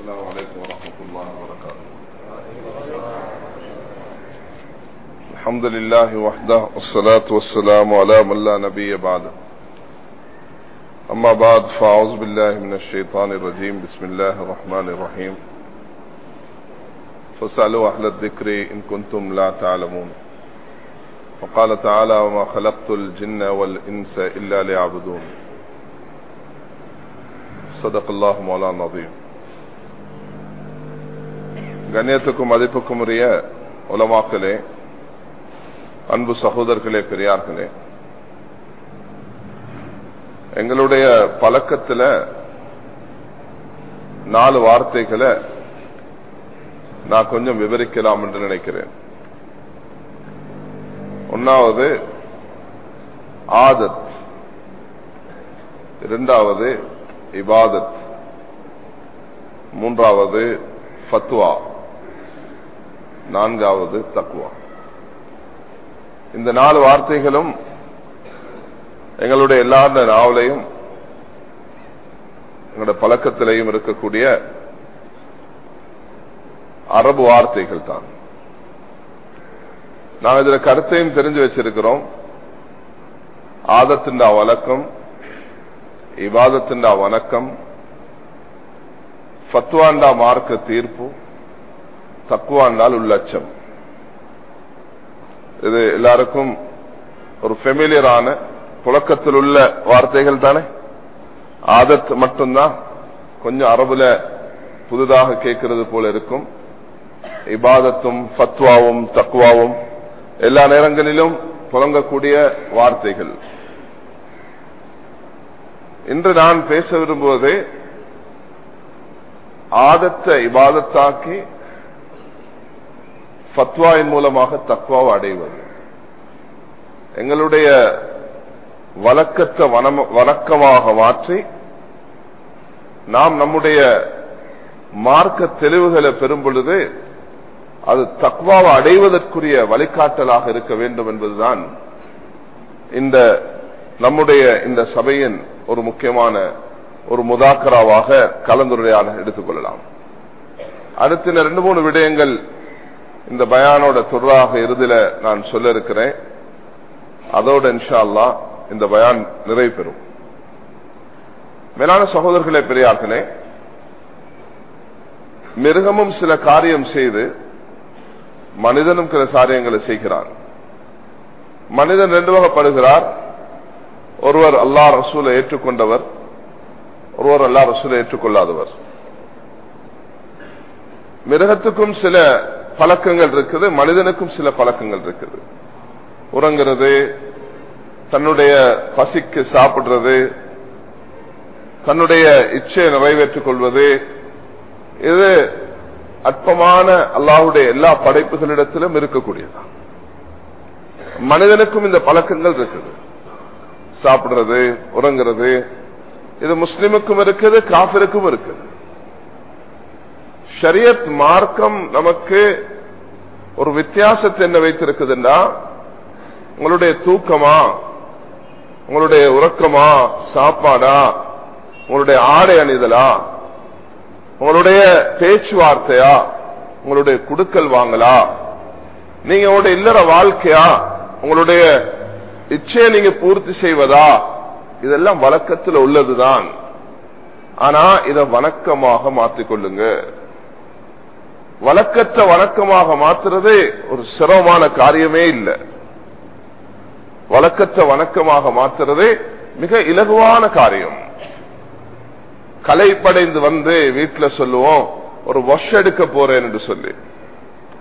السلام عليكم ورحمة الله وبركاته. الحمد لله وحده والصلاة والسلام على من لا نبي بعده. أما بعد فأعوذ بالله من الشيطان الرجيم. بسم الله الرحمن الرحيم. فاسألوا أهل الذكر إن كنتم لا تعلمون. وقال تعالى وما خلقت الجن والإنس إلا ليعبدون. صدق الله مولانا العظيم. கண்ணியத்துக்கும் மதிப்புக்கும் உரிய உலமாக்களே அன்பு சகோதரர்களே பெரியார்களே. எங்களுடைய பழக்கத்துல நாலு வார்த்தைகளை நான் கொஞ்சம் விவரிக்கலாம் என்று நினைக்கிறேன். ஒன்னாவது ஆதத். இரண்டாவது இபாதத். மூன்றாவது ஃபத்வா. நான்காவது தக்குவா இந்த நாலு வார்த்தைகளும் எங்களுடைய எல்லா நாவலையும் எங்களுடைய பழக்கத்திலையும் இருக்கக்கூடிய அரபு வார்த்தைகள் தான். நாங்கள் இதுல கருத்தையும் தெரிஞ்சு வச்சிருக்கிறோம். ஆதத்தின்டா வழக்கம் இவாதத்தின்டா வணக்கம் ஃபத்வாண்டா மார்க்க தீர்ப்பு தக்குவாண்டால் உள்ளச்சம் இது எல்லாருக்கும் ஒரு ஃபெமிலியரான புழக்கத்தில் உள்ள வார்த்தைகள் தானே? ஆதத் மட்டும்தான் கொஞ்சம் அரபுல புதுதாக கேட்கறது போல இருக்கும். இபாதத்தும் ஃபத்வாவும் தக்குவாவும் எல்லா நேரங்களிலும் புழங்கக்கூடிய வார்த்தைகள். இன்று நான் பேச விரும்புவது ஆதத்தை இபாதத்தாக்கி ஃபத்வாவின் மூலமாக தக்குவாவை அடைவது. எங்களுடைய வழக்கத்தை வணக்கமாக மாற்றி நாம் நம்முடைய மார்க்க தெளிவுகளை பெறும் பொழுது அது தக்வாவை அடைவதற்குரிய வழிகாட்டலாக இருக்க வேண்டும் என்பதுதான் இந்த நம்முடைய இந்த சபையின் ஒரு முக்கியமான ஒரு முதாக்கராவாக கலந்துரையாக எடுத்துக்கொள்ளலாம் அடுத்த ரெண்டு மூணு விடயங்கள் இந்த பயானோட துறாக இறுதியில நான் சொல்ல இருக்கிறேன் அதோட இன்ஷா அல்லா இந்த பயான் நிறைவு பெறும் மேலான சகோதரர்களே பெரியார்களே மிருகமும் சில காரியம் செய்து மனிதனும் சில காரியங்களை செய்கிறான். மனிதன் ரெண்டு வகைப்படுகிறார். ஒருவர் அல்லா ரசூலை ஏற்றுக்கொண்டவர் ஒருவர் அல்லா ரசூலை ஏற்றுக்கொள்ளாதவர். மிருகத்துக்கும் சில பழக்கங்கள் இருக்குது மனிதனுக்கும் சில பழக்கங்கள் இருக்குது. உறங்குறது தன்னுடைய பசிக்கு சாப்பிடுறது தன்னுடைய இச்சையை நிறைவேற்றிக் கொள்வது இது அற்பமான அல்லாஹுடைய எல்லா படைப்புகளிடத்திலும் இருக்கக்கூடியதான் மனிதனுக்கும் இந்த பழக்கங்கள் இருக்குது. சாப்பிடுறது உறங்குறது இது முஸ்லிமுக்கும் இருக்குது காபிருக்கும் இருக்குது. ஷரியத் மார்க்கம் நமக்கு ஒரு வித்தியாசத்தை என்ன வைத்திருக்குதுன்னா உங்களுடைய தூக்கமா உங்களுடைய உறக்கமா சாப்பாடா உங்களுடைய ஆடை அணிதலா உங்களுடைய பேச்சுவார்த்தையா உங்களுடைய குடுக்கல் வாங்கலா நீங்க உங்களுடைய இல்லற வாழ்க்கையா உங்களுடைய இச்சையை நீங்க பூர்த்தி செய்வதா இதெல்லாம் வழக்கத்தில் உள்ளதுதான். ஆனா இத வணக்கமாக மாற்றிக்கொள்ளுங்க வழக்கத்தை வழக்கமாக மாத்துறது ஒரு சிரமமான காரியமே இல்லை. வழக்கத்தை வணக்கமாக மாத்துறது மிக இலகுவான காரியம். கலைப்படைந்து வந்து வீட்டுல சொல்லுவோம் ஒரு வாஷ் எடுக்க போறேன் என்று சொல்லி.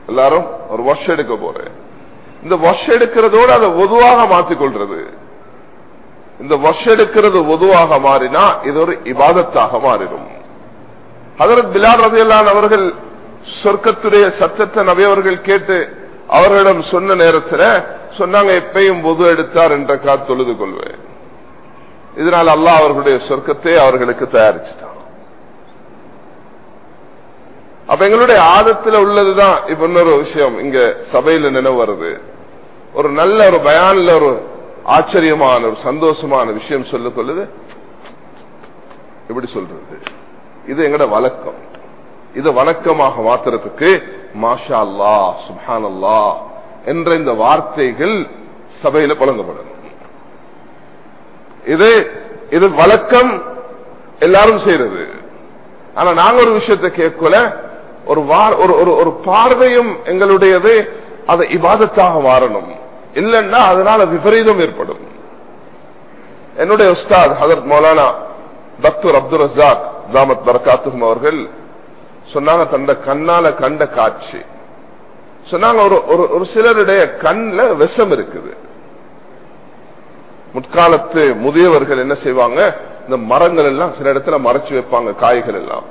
எல்லாரும் ஒரு வாஷ் எடுக்க போறேன். இந்த வாஷ் எடுக்கிறதோடு அதை பொதுவாக மாற்றிக்கொள்றது இந்த வாஷ் எடுக்கிறது பொதுவாக மாறினா இது ஒரு இபாதத்தாக மாறிடும். அதற்கு பிலார் ரதையெல்லாம் அவர்கள் சொர்க்கத்துடைய சத்தத்தை நபியவர்கள் கேட்டு அவர்களிடம் சொன்ன நேரத்தில் சொன்னாங்க எப்பயும் பொது எடுத்தார் என்ற கா தொழுது கொள்வேன். இதனால் அல்லாஹ் அவர்களுடைய சொர்க்கத்தை அவர்களுக்கு தயாரிச்சுட்டான். அப்ப எங்களுடைய ஆதத்துல உள்ளதுதான் இப்ப இன்னொரு விஷயம். இங்க சபையில நினைவு வருது. ஒரு நல்ல ஒரு பயான்ல ஒரு ஆச்சரியமான ஒரு சந்தோஷமான விஷயம் சொல்ல கொள்ளுது. எப்படி சொல்றது. இது எங்கட வழக்கம். இது வணக்கமாக மாத்துறதுக்கு மாஷா அல்லா சுபான் அல்லா என்ற இந்த வார்த்தைகள் சபையில புழங்கப்படணும் இது இது வழக்கம் எல்லாரும் செய்யறது. ஆனா நாங்க ஒரு விஷயத்தை கேட்கல ஒரு ஒரு ஒரு பார்வையும் எங்களுடையது அதை இவாதத்தாக மாறணும். இல்லைன்னா அதனால விபரீதம் ஏற்படும். என்னுடைய உஸ்தாத் ஹதரத் மௌலானா டாக்டர் அப்துல் ரசாக் தாமத் பரகாத்தும் அவர்கள் சொன்னாங்க தந்த கண்ணால கண்ட காட்சி. சொன்னாங்க ஒரு ஒரு சிலருடைய கண்ல விஷம் இருக்குது. முற்காலத்து முதியவர்கள் என்ன செய்வாங்க இந்த மரங்கள் எல்லாம் சில இடத்துல மறைச்சு வைப்பாங்க காய்கள் எல்லாம்.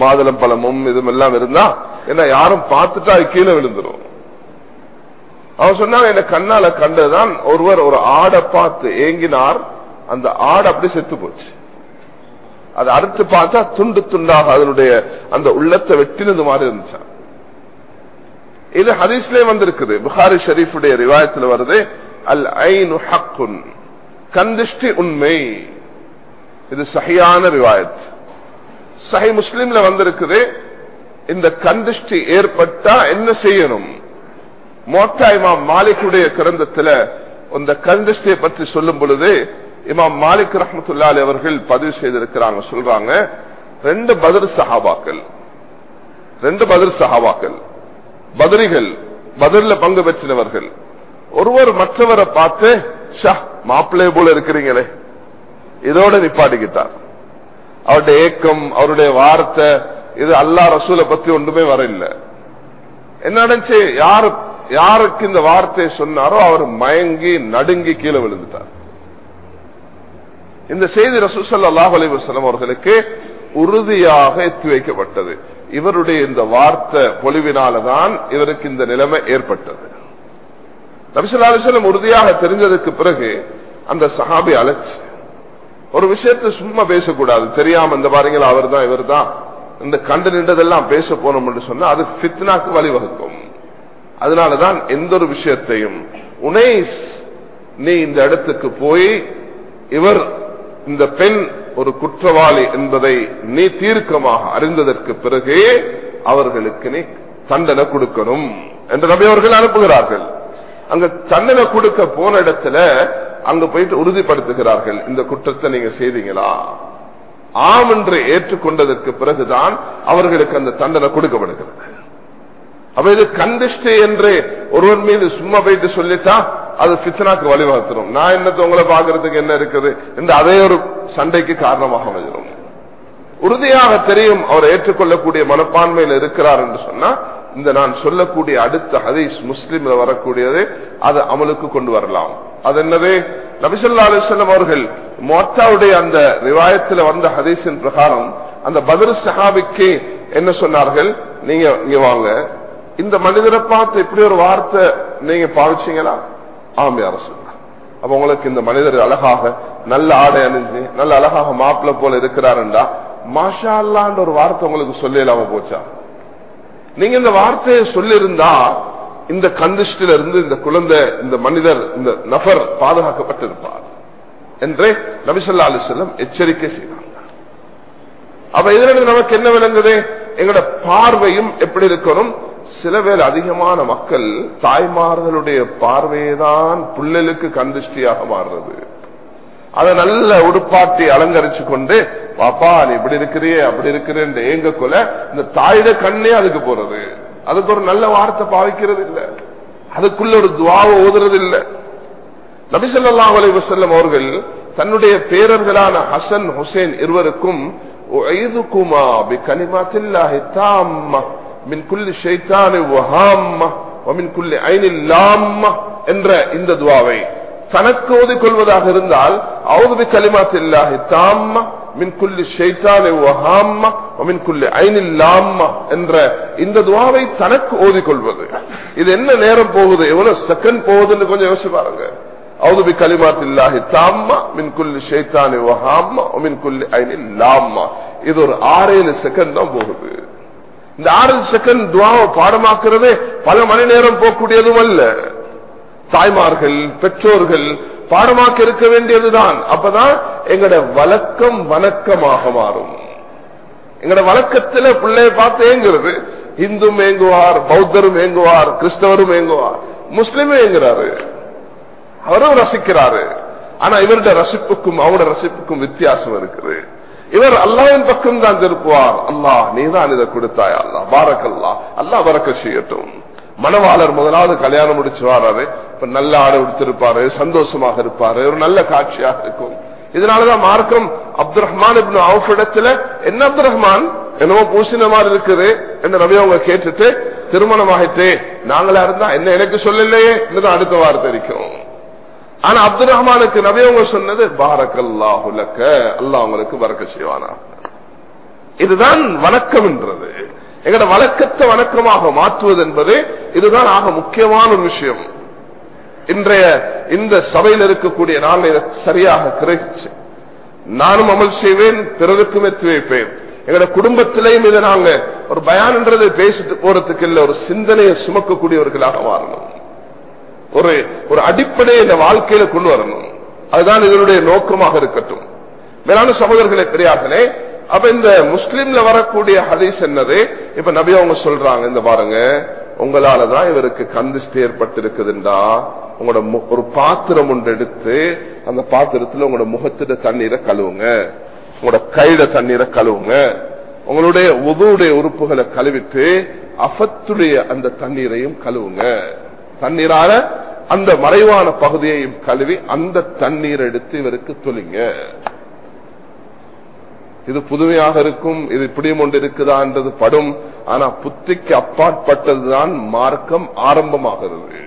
மாதுளம் பழமும் இதும் எல்லாம் இருந்தா என்ன யாரும் பார்த்துட்டா கீழே விழுந்துரும். அவர் சொன்னாங்க என்ன கண்ணால கண்டதுதான் ஒருவர் ஒரு ஆடை பார்த்து ஏங்கினார் அந்த ஆடு அப்படி செத்து போச்சு. அதை அறுத்து பார்த்தா துண்டு துண்டாக அதனுடைய அந்த உள்ளத்தை வெட்டினது மாதிரி இருந்துச்சான் இது ஹதீஸ்லே வந்திருக்குது. புகாரி ஷரீஃபுடைய ரிவாயத்தில் வருது அல் ஐனு ஹக்குன் கந்திஷ்டி உண்மை. இது சஹியான ரிவாயத். சஹி முஸ்லீம்ல வந்திருக்குது இந்த கந்திஷ்டி ஏற்பட்டா என்ன செய்யணும்? மோட்டா இமாம் மாலிக்குடைய கிரந்தத்துல இந்த கந்திஷ்டியை பற்றி சொல்லும் பொழுது இமாம் மாலிக் ரஹமத்துல்லாலி அவர்கள் பதிவு செய்திருக்கிறாங்க சொல்றாங்க ரெண்டு பதிர் சஹாபாக்கள். ரெண்டு பதிர் சஹாபாக்கள். பதிரிகள் பதிரில பங்கு பெற்றினவர்கள். ஒருவர் மற்றவரை பார்த்து ஷா மாப்பிள்ளைய போல இருக்கிறீங்களே. இதோட நிப்பாட்டிக்கிட்டார். அவருடைய ஏக்கம் அவருடைய வார்த்தை இது அல்லா ரசூலை பத்தி ஒன்றுமே வர இல்லை என்ன நடந்துச்சு? யாரு யாருக்கு இந்த வார்த்தையை சொன்னாரோ அவர் மயங்கி நடுங்கி கீழே விழுந்துட்டார். இந்த செய்தி ரசூசல்லாஹ் அலிவசலம் அவர்களுக்கு உறுதியாக எத்தி வைக்கப்பட்டது. இவருடைய இந்த வார்த்தை பொலிவினாலதான் இவருக்கு இந்த நிலைமை ஏற்பட்டது. நபிசல்லாஸ்லம் உறுதியாக தெரிஞ்சதுக்கு பிறகு அந்த சஹாபி அழைச்சு ஒரு விஷயத்தை சும்மா பேசக்கூடாது. தெரியாம இந்த பாருங்களா அவர் தான் இவர் தான் இந்த கண்டு நின்றதெல்லாம் பேச போனோம் என்று சொன்னா அது பித்னாக்கு வழிவகுக்கும். அதனாலதான் எந்த ஒரு விஷயத்தையும் உனேஸ் நீ இந்த இடத்துக்கு போய் இவர் இந்த பெண் ஒரு குற்றவாளி என்பதை நீ தீர்க்கமாக அறிந்ததற்கு பிறகே அவர்களுக்கு நீ தண்டனை கொடுக்கணும் என்று நபி அவர்கள் அனுப்புகிறார்கள். அங்க தண்டனை கொடுக்க போன இடத்துல அங்க போயிட்டு உறுதிப்படுத்துகிறார்கள். இந்த குற்றத்தை நீங்க செய்தீங்களா? ஆம் என்று ஏற்றுக்கொண்டதற்கு பிறகுதான் அவர்களுக்கு அந்த தண்டனை கொடுக்கப்படுகிறது. அப்ப இது கண்டிஷ்டு என்று ஒருவர் மீது சும்மா போயிட்டு சொல்லிட்டா அது பித்னாக்கு வழிவகுத்துரும். நான் என்னத்தை உங்களை பாக்குறதுக்கு என்ன இருக்குது? என்று அதே ஒரு சண்டைக்கு காரணமாக அமைஞ்சிடும் உறுதியாக தெரியும் அவர் ஏற்றுக்கொள்ளக்கூடிய மனப்பான்மையில் இருக்கிறார் என்று சொன்னா இந்த நான் சொல்லக்கூடிய அடுத்த ஹதீஸ் முஸ்லீம்ல வரக்கூடியது அது அமலுக்கு கொண்டு வரலாம். அது என்னது? நபிசல்லா அலிஸ்லாம் அவர்கள் மோட்டாவுடைய அந்த ரிவாயத்தில் வந்த ஹதீஸின் பிரகாரம் அந்த பதில் சஹாபிக்கு என்ன சொன்னார்கள்? நீங்க இங்க வாங்க. இந்த மனிதரை பார்த்து இப்படி ஒரு வார்த்தை நீங்க பாவிச்சீங்களா? ஆமே அரசு அப்ப உங்களுக்கு இந்த மனிதர் அழகாக நல்ல ஆடை அணிஞ்சு நல்ல அழகாக மாப்பிள்ள போல இருக்கிறாருண்டா? மாஷா அல்லான்ற ஒரு வார்த்தை உங்களுக்கு சொல்லலாம போச்சா? நீங்க இந்த வார்த்தையை சொல்லியிருந்தா இந்த கந்திஷ்டில இருந்து இந்த குழந்தை இந்த மனிதர் இந்த நபர் பாதுகாக்கப்பட்டிருப்பார். என்றே நபிசல்லா அலிசல்லம் எச்சரிக்கை செய்தார். அப்ப இதிலிருந்து நமக்கு என்ன விளங்குது? எங்களோட பார்வையும் எப்படி இருக்கணும்? சில பேர் அதிகமான மக்கள் தாய்மார்களுடைய பார்வையைதான் புள்ளலுக்கு கந்திஷ்டியாக மாறுறது. அதை நல்ல உடுப்பாட்டி அலங்கரிச்சு கொண்டு பாப்பா நீ இப்படி இருக்கிறியே அப்படி இருக்கிறேன் ஏங்க கொல இந்த தாயிட கண்ணே அதுக்கு போறது. அதுக்கு ஒரு நல்ல வார்த்தை பாவிக்கிறது இல்ல. அதுக்குள்ள ஒரு துவாவை ஓதுறது இல்ல. நபிசல்லா அலைவசல்லம் அவர்கள் தன்னுடைய பேரர்களான ஹசன் ஹுசேன் இருவருக்கும் மின் குல்லி ஷைத்தானி வஹாம்ம வமின் குல்லி ஐனில் லாம்ம என்ற இந்த துவாவை தனக்கு ஓதிக்கொள்வதாக இருந்தால் அவுது கலிமாத்தில்லாஹி தாம்ம மின் குல்லி ஷைத்தானி வஹாம்ம வமின் குல்லி ஐனில் லாம்ம என்ற இந்த துவாவை தனக்கு ஓதிக்கொள்வது இது என்ன நேரம் போகுது? எவ்வளவு செகண்ட் போகுதுன்னு கொஞ்சம் யோசிச்சு பாருங்க. أعوذ بكلمات الله تامة من كل شيطان وهامة ومن كل عين لامة இது ஒரு ஆறு ஏழு செகண்ட் தான் போகுது இந்த ஆறு செகண்ட் துவாவை பாடமாக்குறதே பல மணி நேரம் போகக்கூடியதும் அல்ல தாய்மார்கள் பெற்றோர்கள் பாடமாக்க இருக்க வேண்டியதுதான் அப்பதான் எங்கட வழக்கம் வணக்கமாக மாறும் எங்கட வழக்கத்துல பிள்ளைய பார்த்து ஏங்குறது இந்தும் ஏங்குவார் பௌத்தரும் ஏங்குவார் கிறிஸ்தவரும் ஏங்குவார் முஸ்லிமும் ஏங்குறாரு அவரும் ரசிக்கிறாரு. ஆனா இவருடைய ரசிப்புக்கும் அவரோட ரசிப்புக்கும் வித்தியாசம் இருக்குது. இவர் அல்லாவின் பக்கம் தான் திருப்புவார். அல்லாஹ் நீதான் இதை கொடுத்தாய் அல்லா பாரக்கல்லா அல்லாஹ் பறக்க செய்யட்டும். மணவாளர் முதலாவது கல்யாணம் முடிச்சு வராரு. இப்ப நல்ல ஆடை உடுத்திருப்பாரு சந்தோஷமாக இருப்பாரு ஒரு நல்ல காட்சியாக இருக்கும். இதனாலதான் மார்க்கம் அப்துல் ரஹ்மான் அவுஃப் இடத்துல என்ன அப்துல் ரஹ்மான் என்னவோ பூசின மாதிரி இருக்குது என்ன ரவி அவங்க கேட்டுட்டு திருமணம் ஆகிட்டு நாங்களா இருந்தா என்ன எனக்கு சொல்லலையே? என்னதான் அடுத்த வார்த்தை இருக்கும் ஆனா அப்துல் ரஹ்மானுக்கு நபி சொன்னது பாரக்கல்லாஹுலக்க அல்லா அவங்களுக்கு வரக்க செய்வானா? இதுதான் வணக்கம் என்றது. எங்கட வழக்கத்தை வணக்கமாக மாற்றுவது என்பது இதுதான் ஆக முக்கியமான ஒரு விஷயம். இன்றைய இந்த சபையில் இருக்கக்கூடிய நான் இதை சரியாக கிரகிச்சு. நானும் அமல் செய்வேன் பிறருக்கும் எத்து வைப்பேன். எங்களோட குடும்பத்திலையும் இதை நாங்க ஒரு பயான்ன்றதை பேசிட்டு போறதுக்கு இல்ல ஒரு சிந்தனையை சுமக்கக்கூடியவர்களாக மாறணும். ஒரு ஒரு அடிப்படையை இந்த வாழ்க்கையில கொண்டு வரணும். அதுதான் இதனுடைய நோக்கமாக இருக்கட்டும். மேலான சகோதரர்களை பெரியார்களே அப்ப இந்த முஸ்லீம்ல வரக்கூடிய ஹதீஸ் என்னது? இப்ப நபி அவங்க சொல்றாங்க இந்த பாருங்க உங்களாலதான் இவருக்கு கந்திஷ்டி ஏற்பட்டிருக்குதுண்டா. உங்களோட ஒரு பாத்திரம் ஒன்று எடுத்து அந்த பாத்திரத்துல உங்களோட முகத்திட தண்ணீரை கழுவுங்க. உங்களோட கையில தண்ணீரை கழுவுங்க. உங்களுடைய உதவுடைய உறுப்புகளை கழுவிட்டு அஃபத்துடைய அந்த தண்ணீரையும் கழுவுங்க. தண்ணீரால அந்த மறைவான பகுதியையும் கழுவி அந்த தண்ணீர் எடுத்து இவருக்கு தொலிங்க இது புதுமையாக இருக்கும் இது இப்படியும் ஒன்று இருக்குதா என்றது படும் ஆனா புத்திக்கு அப்பாற்பட்டதுதான் மார்க்கம் ஆரம்பமாகிறது.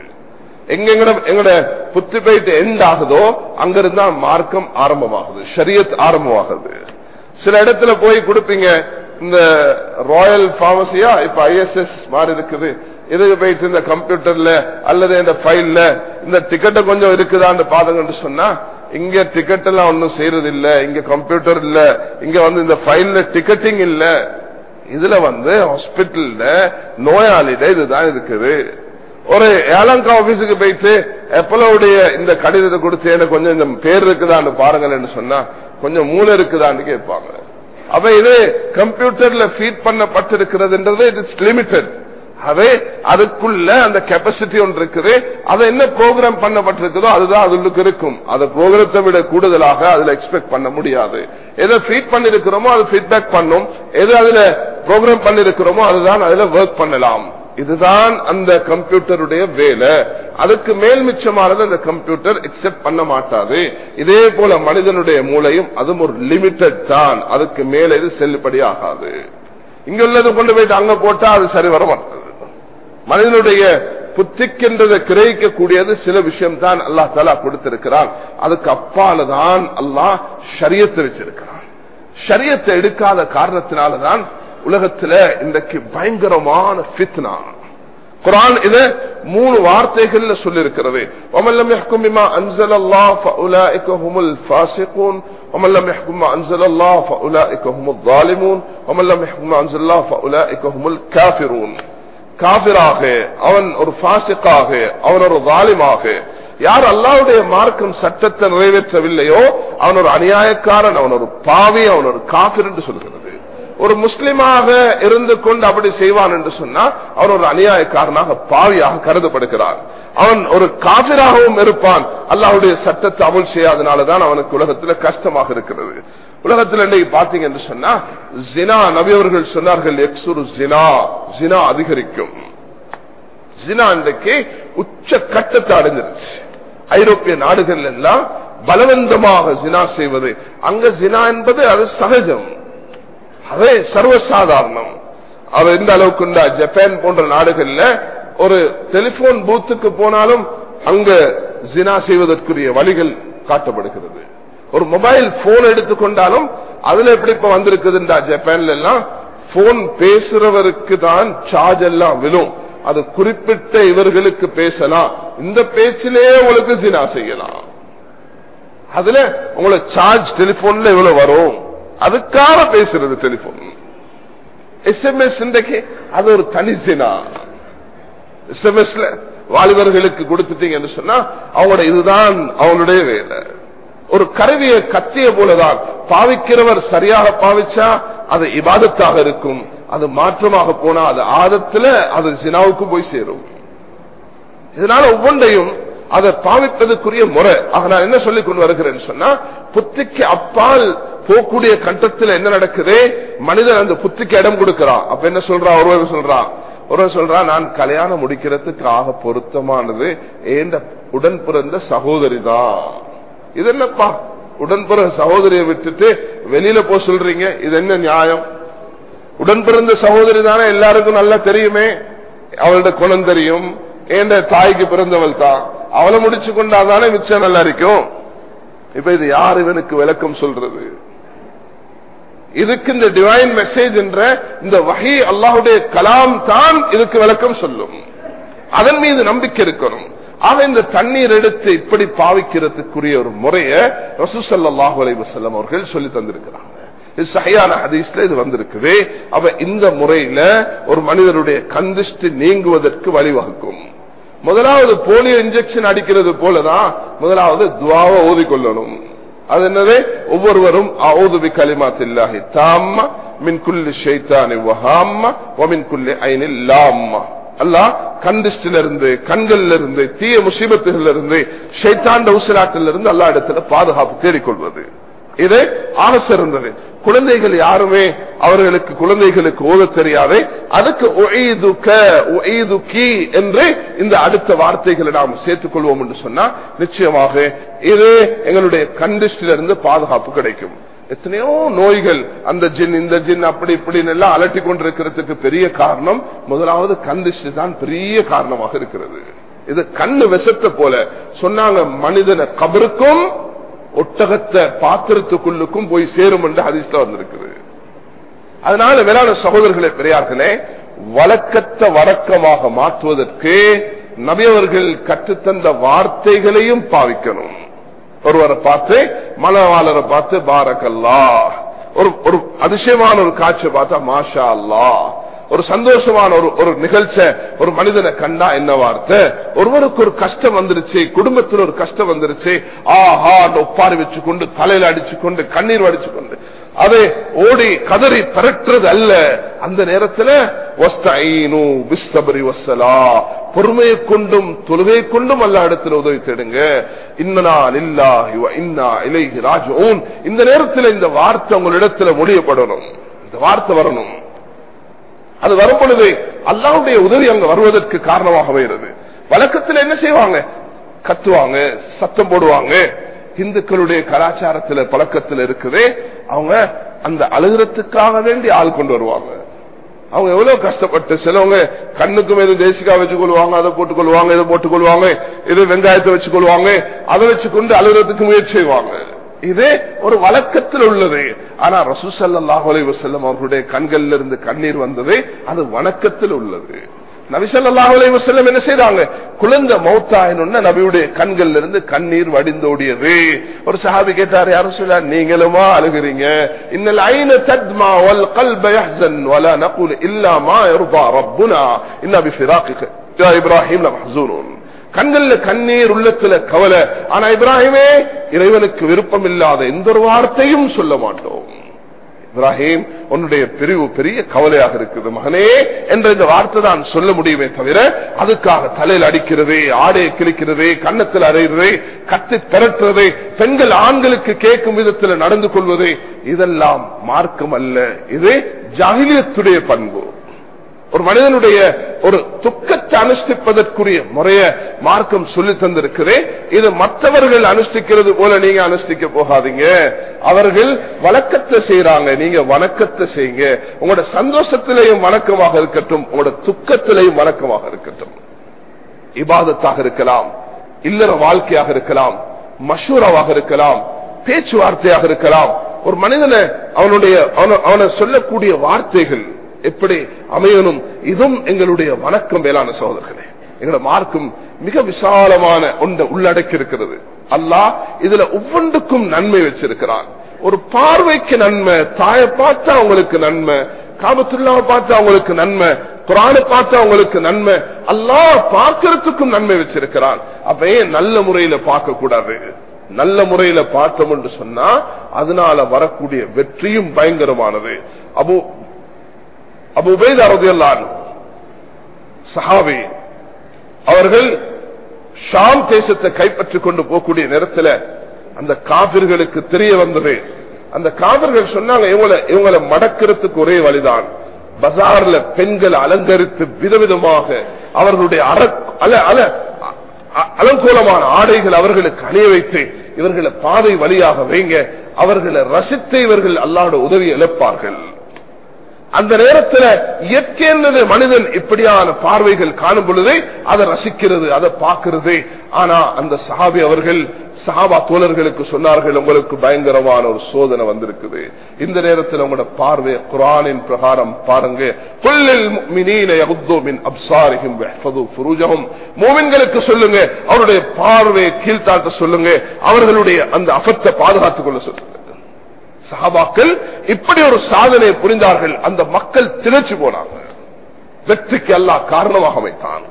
எங்கட புத்தி போயிட்டு எண்ட் ஆகுதோ அங்கிருந்தா மார்க்கம் ஆரம்பமாகுது ஷரியத் ஆரம்பமாகுது. சில இடத்துல போய் கொடுப்பீங்க இந்த ராயல் பார்மசியா இப்ப ஐஎஸ்எஸ் மாறி இருக்குது இதுக்கு போயிட்டு இந்த கம்ப்யூட்டர்ல அல்லது இந்த ஃபைல்ல இந்த டிக்கெட்டை கொஞ்சம் இருக்குதான்னு பாருங்கன்னு சொன்னா இங்க டிக்கெட் எல்லாம் ஒன்னும் செய்யறது இல்ல இங்க கம்ப்யூட்டர் இல்ல இங்க வந்து இந்த ஃபைல்ல டிக்கெட்டிங் இல்ல. இதுல வந்து ஹாஸ்பிட்டல்ல நோயாளிட இதுதான் இருக்குது. ஒரு ஏலங்கா ஆபீஸுக்கு போயிட்டு எப்பலோடைய இந்த கடிதத்தை கொடுத்து எனக்கு கொஞ்சம் இந்த பேர் இருக்குதான்னு பாருங்கன்னு சொன்னா கொஞ்சம் மூளை இருக்குதான்னு கேட்பாங்க. அப்ப இது கம்ப்யூட்டர்ல ஃபீட் பண்ணப்பட்டிருக்கிறதுன்றது இட்ஸ் லிமிடெட் அது அதுக்குள்ள அந்த கெப்பாசிட்டி ஒன்று இருக்குது. அதை என்ன ப்ரோக்ராம் பண்ணப்பட்டிருக்குதோ அதுதான் அதுக்கு இருக்கும். அதை ப்ரோக்ராத்தை விட கூடுதலாக அதுல எக்ஸ்பெக்ட் பண்ண முடியாது. எதை ஃபீட் பண்ணிருக்கிறோமோ அது ஃபீட்பேக் பண்ணும். எது அதுல ப்ரோக்ராம் பண்ணிருக்கிறோமோ அதுதான் அதுல ஒர்க் பண்ணலாம். இதுதான் அந்த கம்ப்யூட்டருடைய வேலை. அதுக்கு மேல் மிச்சமானது அந்த கம்ப்யூட்டர் எக்ஸெப்ட் பண்ண மாட்டாது. இதே போல மனிதனுடைய மூளையும் அதுவும் ஒரு லிமிட்டட் தான். அதுக்கு மேல இது செல்லுபடி ஆகாது இங்க உள்ளது கொண்டு போயிட்டு அங்க போட்டா அது சரி வர மாட்டது மனிதனுடைய புத்திக்கின்றதை கிரகிக்கக்கூடியது சில விஷயம் தான் அல்லா தலா கொடுத்திருக்கிறான் அதுக்கு அப்பால தான் அல்லாஹ் ஷரியத்தை வச்சிருக்கிறான் ஷரியத்தை எடுக்காத காரணத்தினாலதான் உலகத்துல இன்றைக்கு பயங்கரமான ஃபித்னா குரான் இத மூணு வார்த்தைகள்ல சொல்லிருக்கிறது ومن لم يحكم بما انزل الله فاولئك هم الفاسقون ومن لم يحكم بما انزل الله فاولئك هم الظالمون ومن لم يحكم بما انزل الله فاولئك هم الكافرون காபிராக அவன் ஒரு பாசிக்காக அவன் ஒரு வாலிமாக. யார் அல்லாவுடைய மார்க்கம் சட்டத்தை நிறைவேற்றவில்லையோ அவன் ஒரு அநியாயக்காரன் அவன் ஒரு பாவி அவன் ஒரு காபிர் என்று சொல்கிறது. ஒரு முஸ்லிமாக இருந்து கொண்டு அப்படி செய்வான் என்று சொன்னா அவன் ஒரு அநியாயக்காரனாக பாவியாக கருதப்படுகிறான் அவன் ஒரு காபிராகவும் இருப்பான். அல்லாவுடைய சட்டத்தை அமல் செய்யாதனாலதான் அவனுக்கு உலகத்துல கஷ்டமாக இருக்கிறது. உலகத்தில் இன்னைக்கு பாத்தீங்க என்று சொன்னா ஜினா நபியவர்கள் சொன்னார்கள் எக்ஸுரு ஜினா ஜினா அதிகரிக்கும். ஜினா இன்றைக்கு உச்ச கட்டத்தை அடைஞ்சிருச்சு. ஐரோப்பிய நாடுகள் எல்லாம் பலவந்தமாக ஜினா செய்வது. அங்க ஜினா என்பது அது சகஜம். அதே சர்வசாதாரணம். அவர் எந்த அளவுக்கு ஜப்பான் போன்ற நாடுகள்ல ஒரு டெலிபோன் பூத்துக்கு போனாலும் அங்க ஜினா செய்வதற்குரிய வழிகள் காட்டப்படுகிறது. ஒரு மொபைல் போன் எடுத்துக்கொண்டாலும் அதுல எப்படி இப்ப வந்திருக்குதுன்றா ஜப்பான்ல எல்லாம் போன் பேசுறவருக்கு தான் சார்ஜ் எல்லாம் விழும். அது குறிப்பிட்ட இவர்களுக்கு பேசலாம். இந்த பேச்சிலே உங்களுக்கு சினா செய்யலாம். அதுல உங்களுக்கு சார்ஜ் டெலிபோன்ல இவ்வளவு வரும். அதுக்காக பேசுறது டெலிபோன் எஸ்எம்எஸ் இன்றைக்கு அது ஒரு தனி சினா. எஸ்எம்எஸ்ல வாலிபர்களுக்கு கொடுத்துட்டீங்கன்னு சொன்னா அவங்களோட இதுதான் அவங்களுடைய வேலை. ஒரு கருவியை கத்திய போலதான் பாவிக்கிறவர் சரியாக பாவிச்சா அது இபாதத்தாக இருக்கும். அது மாற்றமாக போனா அது ஆதத்துல அது சினாவுக்கு போய் சேரும். இதனால ஒவ்வொன்றையும் அதை பாவிப்பதற்குரிய முறை. ஆக நான் என்ன சொல்லிக் கொண்டு வருகிறேன்னு சொன்னா புத்திக்கு அப்பால் போகக்கூடிய கட்டத்தில் என்ன நடக்குது? மனிதன் அந்த புத்திக்கு இடம் கொடுக்கிறான் அப்ப என்ன சொல்றான் ஒருவர் சொல்றான் ஒருவர் சொல்றான் நான் கல்யாணம் முடிக்கிறதுக்கு ஆக பொருத்தமானது. ஏண்ட உடன் பிறந்த சகோதரி தான் இது என்னப்பா? உடன் பிறந்த சகோதரியை விட்டுட்டு வெளியில போ சொல்றீங்க. இது என்ன நியாயம்? உடன் பிறந்த சகோதரி தானே எல்லாருக்கும் நல்லா தெரியுமே. அவளோட குணம் தெரியும். என்ற தாய்க்கு பிறந்தவள் தான்? அவளை முடிச்சு கொண்டாதானே மிச்சம் நல்லா இருக்கும்? இப்ப இது யார் இவனுக்கு விளக்கம் சொல்றது? இதுக்கு இந்த டிவைன் மெசேஜ் என்ற இந்த வகை அல்லாஹுடைய கலாம் தான் இதுக்கு விளக்கம் சொல்லும். அதன் மீது நம்பிக்கை இருக்கணும். ஆக இந்த தண்ணீர் எடுத்து இப்படி பாவிக்கிறதுக்குரிய ஒரு முறையை ரசூசல்லாஹு அலைவசல்லம் அவர்கள் சொல்லி தந்திருக்கிறாங்க. இது சகையான ஹதீஸ்ல இது வந்திருக்குது. அவ இந்த முறையில ஒரு மனிதனுடைய கந்திஷ்டி நீங்குவதற்கு வழிவகுக்கும். முதலாவது போலியோ இன்ஜெக்ஷன் அடிக்கிறது போலதான் முதலாவது துவாவை ஓதிக்கொள்ளணும் அது என்னது? ஒவ்வொருவரும் அவுதுபி கலிமாத்தில்லாஹி தாம்மா மின் குல்லி ஷைத்தானி வஹாம்மா ஒமின் குல்லி ஐனில் லாம்மா. அல்லா கண்டிஸ்டில இருந்து கண்கள்ல இருந்து தீய முசீபத்துகள்ல இருந்து ஷைத்தாண்ட உசிராட்டில இருந்து அல்லா இடத்துல பாதுகாப்பு தேடிக்கொள்வது. இது ஆக சிறந்தது குழந்தைகள் யாருமே அவர்களுக்கு குழந்தைகளுக்கு ஓத தெரியாது. அதுக்கு என்று இந்த அடுத்த வார்த்தைகளை நாம் சேர்த்துக் கொள்வோம் என்று சொன்னா நிச்சயமாக இது எங்களுடைய கண்டிஸ்டிலிருந்து பாதுகாப்பு கிடைக்கும். எத்தனையோ நோய்கள் அந்த ஜின் இந்த ஜின் அப்படி இப்படின்னு எல்லாம் அலட்டி கொண்டிருக்கிறதுக்கு பெரிய காரணம் முதலாவது கண்டிஸ்டி தான் பெரிய காரணமாக இருக்கிறது. இது கண்ணு விஷத்தை போல. சொன்னாங்க மனிதனை கபருக்கும் ஒட்டகத்தை பாத்திரத்துக்குள்ளுக்கும் போய் சேரும் என்று ஹதீஸ்ல வந்திருக்குது. அதனால வேளாண் சகோதரர்களே பெரியார்களே வழக்கத்தை வழக்கமாக மாற்றுவதற்கு நபியவர்கள் கற்றுத்தந்த வார்த்தைகளையும் பாவிக்கணும். ஒருவரை பார்த்து மனவாளரை பார்த்து பாரக்கல்லா ஒரு ஒரு அதிசயமான ஒரு காட்சியை பார்த்தா மாஷா அல்லா ஒரு சந்தோஷமான ஒரு ஒரு நிகழ்ச்ச ஒரு மனிதனை கண்டா என்ன வார்த்தை? ஒருவருக்கு ஒரு கஷ்டம் வந்துருச்சு குடும்பத்தில் ஒரு கஷ்டம் வந்துருச்சு ஆஹா ஒப்பாரி வச்சு கொண்டு தலையில அடிச்சு கொண்டு கண்ணீர் அடிச்சு கொண்டு அதை ஓடி கதறி பரட்டுறது அல்ல. அந்த நேரத்தில் பொறுமையை கொண்டும் தொழுகை கொண்டும் அல்ல இடத்துல உதவி தேடுங்க. இன்னனா இன்னா இந்த நேரத்தில் இந்த வார்த்தை உங்களிடத்துல முடியப்படணும் இந்த வார்த்தை வரணும். அது வரும் பொழுது அல்லாவுடைய உதவி அங்க வருவதற்கு காரணமாக வருது வழக்கத்தில் என்ன செய்வாங்க? கத்துவாங்க சத்தம் போடுவாங்க. இந்துக்களுடைய கலாச்சாரத்துல பழக்கத்தில் இருக்குது. அவங்க அந்த அழுகிறதுக்காக வேண்டி ஆள் கொண்டு வருவாங்க. அவங்க எவ்வளவு கஷ்டப்பட்டு சிலவங்க கண்ணுக்கும் எதுவும் தேசிக்கா வச்சுக்கொள்வாங்க அதை போட்டுக்கொள்வாங்க இதை போட்டுக்கொள்வாங்க கொள்வாங்க வெங்காயத்தை வச்சுக்கொள்வாங்க அதை வச்சு கொண்டு அழுகிறதுக்கு முயற்சி செய்வாங்க. இது ஒரு வழக்கத்தில் உள்ளது. ஆனா ரசூசல்லாஹ் வசல்லம் அவர்களுடைய கண்கள்ல இருந்து கண்ணீர் வந்தது அது வணக்கத்தில் உள்ளது. நபிசல்லாஹ் வசல்லம் என்ன செய்தாங்க? குழந்தை மௌத்தாயின்னு நபியுடைய கண்கள்ல இருந்து கண்ணீர் வடிந்தோடியது. ஒரு சஹாபி கேட்டார் யாரும் சொல்ல நீங்களுமா அழுகிறீங்க? இன்னல் ஐன தத்மா வல் கல்ப யஹ்சன் வலா நகுல் இல்லா மா யர்தா ரப்புனா. இன்ன பிஃபிராகிக யா இப்ராஹிம் லமஹ்சூனுன் கண்கள்ல கண்ணீர் உள்ளத்துல கவலை. ஆனா இப்ராஹிமே இறைவனுக்கு விருப்பம் இல்லாத எந்த ஒரு வார்த்தையும் சொல்ல மாட்டோம். இப்ராஹிம் உன்னுடைய பிரிவு பெரிய கவலையாக இருக்குது மகனே என்ற இந்த வார்த்தை தான் சொல்ல முடியுமே தவிர அதுக்காக தலையில் அடிக்கிறது ஆடையை கிழிக்கிறது கன்னத்தில் அறையிறது கத்தி திரட்டுறது பெண்கள் ஆண்களுக்கு கேட்கும் விதத்தில் நடந்து கொள்வது இதெல்லாம் மார்க்கம் அல்ல. இது ஜாகிலியத்துடைய பண்பு. ஒரு மனிதனுடைய ஒரு துக்கத்தை அனுஷ்டிப்பதற்குரிய முறைய மார்க்கம் சொல்லி தந்திருக்கிறேன் இது மற்றவர்கள் அனுஷ்டிக்கிறது போல நீங்க அனுஷ்டிக்க போகாதீங்க. அவர்கள் வழக்கத்தை செய்யறாங்க நீங்க வணக்கத்தை செய்யுங்க. உங்களோட சந்தோஷத்திலையும் வணக்கமாக இருக்கட்டும். உங்களோட துக்கத்திலையும் வணக்கமாக இருக்கட்டும். இபாதத்தாக இருக்கலாம். இல்லற வாழ்க்கையாக இருக்கலாம். மஷூராவாக இருக்கலாம். பேச்சுவார்த்தையாக இருக்கலாம். ஒரு மனிதனை அவனுடைய அவனை சொல்லக்கூடிய வார்த்தைகள் எப்படி அமையணும்? இதுவும் எங்களுடைய வணக்கம் வேளாண் சகோதரர்களே. எங்களோட மார்க்கும் மிக விசாலமான ஒன்றை உள்ளடக்கி இருக்கிறது அல்லாஹ் இதுல ஒவ்வொன்றுக்கும் நன்மை வச்சிருக்கிறான். ஒரு பார்வைக்கு நன்மை தாயை பார்த்தா அவங்களுக்கு நன்மை காபத்துள்ளாவை பார்த்தா அவங்களுக்கு நன்மை குரானை பார்த்தா அவங்களுக்கு நன்மை அல்லாஹ் பார்க்கறதுக்கும் நன்மை வச்சிருக்கிறான். அப்ப ஏன் நல்ல முறையில பார்க்க கூடாது நல்ல முறையில பார்த்தோம் என்று சொன்னா அதனால வரக்கூடிய வெற்றியும் பயங்கரமானது. அபு அபு உபைத் சஹாபி அவர்கள் ஷாம் தேசத்தை கைப்பற்றிக் கொண்டு போகக்கூடிய நேரத்தில் அந்த காவிர்களுக்கு தெரிய வந்தது. அந்த காவிர்கள் சொன்னாங்க இவங்களை இவங்களை மடக்கிறதுக்கு ஒரே வழிதான். பசார்ல பெண்கள் அலங்கரித்து விதவிதமாக அவர்களுடைய அற அல அல அ- அலங்கோலமான ஆடைகள் அவர்களுக்கு அணிய வைத்து இவர்களை பாதை வழியாக வைங்க. அவர்களை ரசித்து இவர்கள் அல்லாட உதவி இழப்பார்கள். அந்த நேரத்தில் இயற்கை என்பது மனிதன் இப்படியான பார்வைகள் காணும் பொழுது அதை ரசிக்கிறது அதை பார்க்கிறது. ஆனா அந்த சஹாபி அவர்கள் சஹாபா தோழர்களுக்கு சொன்னார்கள் உங்களுக்கு பயங்கரமான ஒரு சோதனை வந்திருக்குது. இந்த நேரத்தில் உங்களோட பார்வை குரானின் பிரகாரம் பாருங்க. மோமின்களுக்கு சொல்லுங்க அவருடைய பார்வையை கீழ்த்தாட்ட சொல்லுங்க அவர்களுடைய அந்த அகத்தை பாதுகாத்துக் கொள்ள சொல்லுங்க. சஹாபாக்கள் இப்படி ஒரு சாதனையை புரிந்தார்கள். அந்த மக்கள் திளைச்சு போனாங்க. வெற்றிக்கு அல்லாஹ் காரணமாக அமைத்தான்.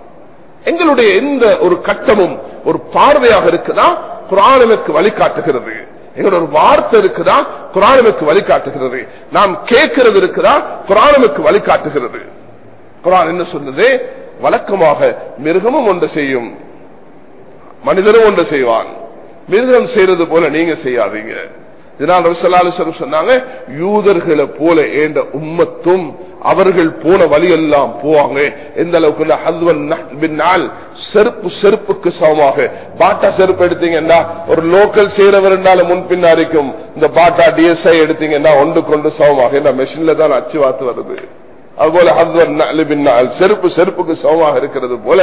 எங்களுடைய எந்த ஒரு கட்டமும் ஒரு பார்வையாக இருக்குதா? குரானுக்கு வழிகாட்டுகிறது. எங்களோட ஒரு வார்த்தை இருக்குதா? குரானுக்கு வழிகாட்டுகிறது. நாம் கேட்கிறது இருக்குதா? குரானுக்கு வழிகாட்டுகிறது. குரான் என்ன சொன்னது வழக்கமாக மிருகமும் ஒன்று செய்யும். மனிதனும் ஒன்று செய்வான். மிருகம் செய்யறது போல நீங்க செய்யாதீங்க. இதனால் ரவிசல்லாலும் சொன்னாங்க யூதர்களை போல ஏண்ட உம்மத்தும் அவர்கள் போன வழியெல்லாம் போவாங்க. எந்த அளவுக்கு செருப்பு செருப்புக்கு சமமாக. பாட்டா செருப்பு எடுத்தீங்கன்னா ஒரு லோக்கல் செய்யறவர் முன் பின்னாடிக்கும். இந்த பாட்டா டிஎஸ்ஐ எடுத்தீங்கன்னா ஒன்று கொண்டு சமமாக. இந்த மெஷின்ல தான் அச்சு வாத்து வருது. அதுபோல ஹஸ்வன் பின்னால் செருப்பு செருப்புக்கு சமமாக இருக்கிறது போல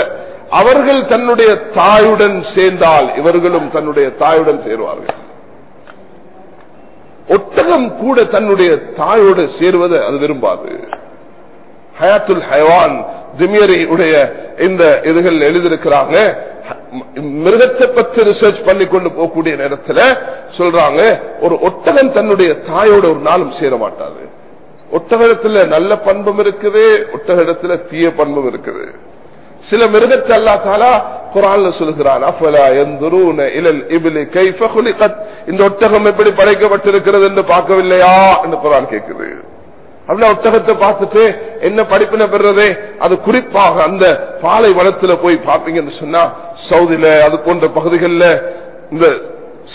அவர்கள் தன்னுடைய தாயுடன் சேர்ந்தால் இவர்களும் தன்னுடைய தாயுடன் சேருவார்கள். ஒட்டகம் கூட தன்னுடைய தாயோடு சேருவதை அது விரும்பாது. ஹயாத்துல் ஹயவான் திமியரி உடைய இந்த இதுகள் எழுதியிருக்கிறாங்க. மிருகத்தை பற்றி ரிசர்ச் பண்ணி கொண்டு போகக்கூடிய நேரத்தில் சொல்றாங்க ஒரு ஒட்டகம் தன்னுடைய தாயோட ஒரு நாளும் சேர மாட்டாது ஒட்டகத்துல நல்ல பண்பும் இருக்குது ஒட்டகத்துல தீய பண்பும் இருக்குது. சில மிருகத்தை அல்லா தாலா குரான்ல சொல்கிறான் அஃபலா எந்துருன இலல் இபிலி கைஃப குலிகத் இந்த ஒட்டகம் எப்படி படைக்கப்பட்டிருக்கிறது என்று பார்க்கவில்லையா என்று குரான் கேட்குது. அப்படின்னா ஒட்டகத்தை பார்த்துட்டு என்ன படிப்பினை பெறதே அது குறிப்பாக அந்த பாலை வளத்துல போய் பார்ப்பீங்கன்னு சொன்னா சவுதியில அது போன்ற பகுதிகளில் இந்த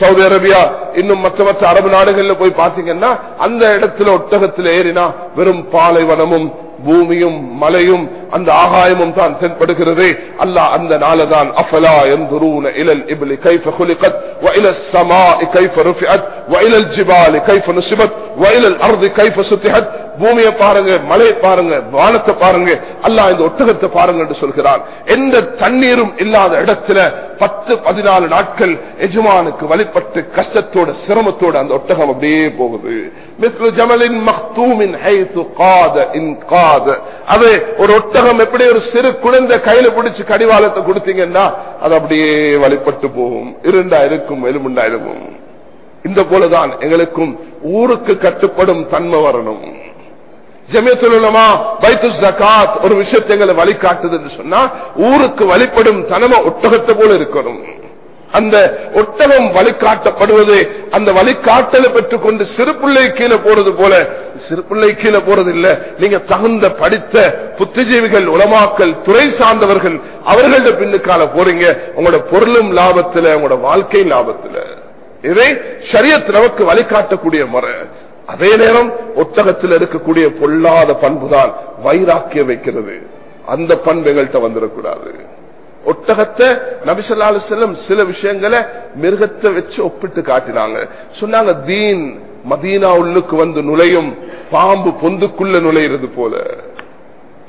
சவுதி அரேபியா இன்னும் மற்ற மற்ற அரபு நாடுகள்ல போய் பாத்தீங்கன்னா அந்த இடத்துல ஒட்டகத்தில் ஏறினா வெறும் பாலைவனமும் பூமியும் மலையும் அந்த ஆகாயமும் தான் தென்படுகிறது அல்லாஹ் அந்த நாளதான் அஃபலா ينظرون الى الابل كيف خلقت والى السماء كيف رفعت والى الجبال كيف نصبت والى الارض كيف سطحت பூமியை பாருங்க மலையை பாருங்க வானத்தை பாருங்க அல்லாஹ் இந்த ஒட்டகத்தை பாருங்க என்று சொல்கிறான். எந்த தண்ணீரும் இல்லாத இடத்துல பத்து பதினாலு நாட்கள் எஜமானுக்கு வழிபட்டு கஷ்டத்தோட சிரமத்தோட அந்த ஒட்டகம் அப்படியே போகுது. காத அது ஒரு ஒட்டகம் எப்படி ஒரு சிறு குழந்தை கையில பிடிச்சு கடிவாளத்தை கொடுத்தீங்கன்னா அது அப்படியே வழிபட்டு போகும். இருண்டா இருக்கும் எலுமுண்டா இருக்கும். இந்த போலதான் எங்களுக்கும் ஊருக்கு கட்டுப்படும் தன்மை வரணும். ஜமியத்துலமா வைத்து ஜக்காத் ஒரு விஷயத்தை எங்களை வழிகாட்டுது என்று சொன்னா ஊருக்கு வழிபடும் தனம ஒட்டகத்தை போல இருக்கணும். அந்த ஒட்டகம் வழிகாட்டப்படுவது அந்த வழிகாட்டலை பெற்றுக் கொண்டு சிறுபிள்ளை கீழே போறது போல சிறுபிள்ளை கீழே போறது இல்ல நீங்க தகுந்த படித்த புத்திஜீவிகள் உலமாக்கல் துறை சார்ந்தவர்கள் அவர்களோட பின்னுக்கால போறீங்க. உங்களோட பொருளும் லாபத்துல உங்களோட வாழ்க்கையும் லாபத்துல. இதை சரியத் நமக்கு வழிகாட்டக்கூடிய முறை. அதே நேரம் ஒட்டகத்தில் இருக்கக்கூடிய பொல்லாத பண்புதான் வைராக்கியம் வைக்கிறது. அந்த பண்பு எங்கள்கிட்ட வந்துடக்கூடாது ஒட்டகத்தை நபிசல்லாலு செல்லம் சில விஷயங்களை மிருகத்தை வச்சு ஒப்பிட்டு காட்டினாங்க. சொன்னாங்க தீன் மதீனா உள்ளுக்கு வந்து நுழையும் பாம்பு பொந்துக்குள்ள நுழையிறது போல.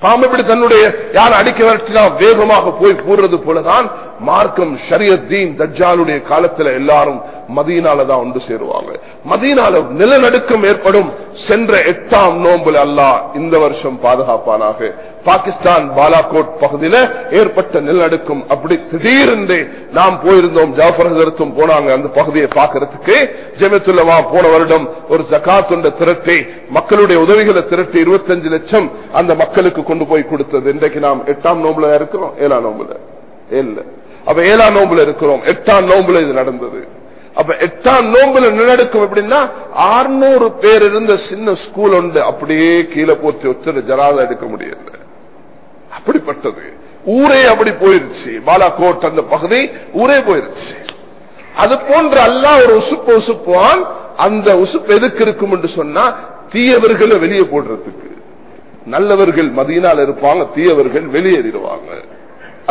பாம்பு இப்படி தன்னுடைய யார் அடிக்க வரட்டினா வேகமாக போய் கூறுறது போலதான் மார்க்கம் ஷரியத்தீன் தஜ்ஜாலுடைய காலத்துல எல்லாரும் மதீனால தான் ஒன்று சேருவாங்க. மதீனால நிலநடுக்கம் ஏற்படும். சென்ற எட்டாம் நோம்புல அல்லா இந்த வருஷம் பாதுகாப்பானாக. பாகிஸ்தான் பாலாகோட் பகுதியில ஏற்பட்ட நிலநடுக்கம் அப்படி திடீரென்று நாம் போயிருந்தோம். ஜாஃபர் போனாங்க அந்த பகுதியை பார்க்கறதுக்கு. ஜெமத்துல்லமா போன வருடம் ஒரு ஜக்காத்துண்ட திரட்டி மக்களுடைய உதவிகளை திரட்டி இருபத்தஞ்சு லட்சம் அந்த மக்களுக்கு கொண்டு போய் கொடுத்தது. இன்றைக்கு நாம் எட்டாம் நோம்புல இருக்கிறோம் ஏழாம் நோம்புல. இல்ல அப்ப ஏழாம் நோம்புல இருக்கிறோம். எட்டாம் நோம்புல இது நடந்தது. அப்ப எட்டாம் நோம்புல நிலநடுக்கம் எப்படின்னா அறுநூறு பேர் இருந்த சின்ன ஸ்கூல் உண்டு. அப்படியே கீழே போச்சு ஒத்தர ஜனாத எடுக்க முடியல. அப்படிப்பட்டது. ஊரே அப்படி போயிருச்சு. பாலாகோட் அந்த பகுதி ஊரே போயிருச்சு. அது போன்ற அல்ல ஒரு உசுப்பு உசுப்புவான். அந்த உசுப்பு எதுக்கு இருக்கும் என்று சொன்னா தீயவர்களை வெளியே போடுறதுக்கு. நல்லவர்கள் மதியனால் இருப்பாங்க தீயவர்கள் வெளியேறிடுவாங்க.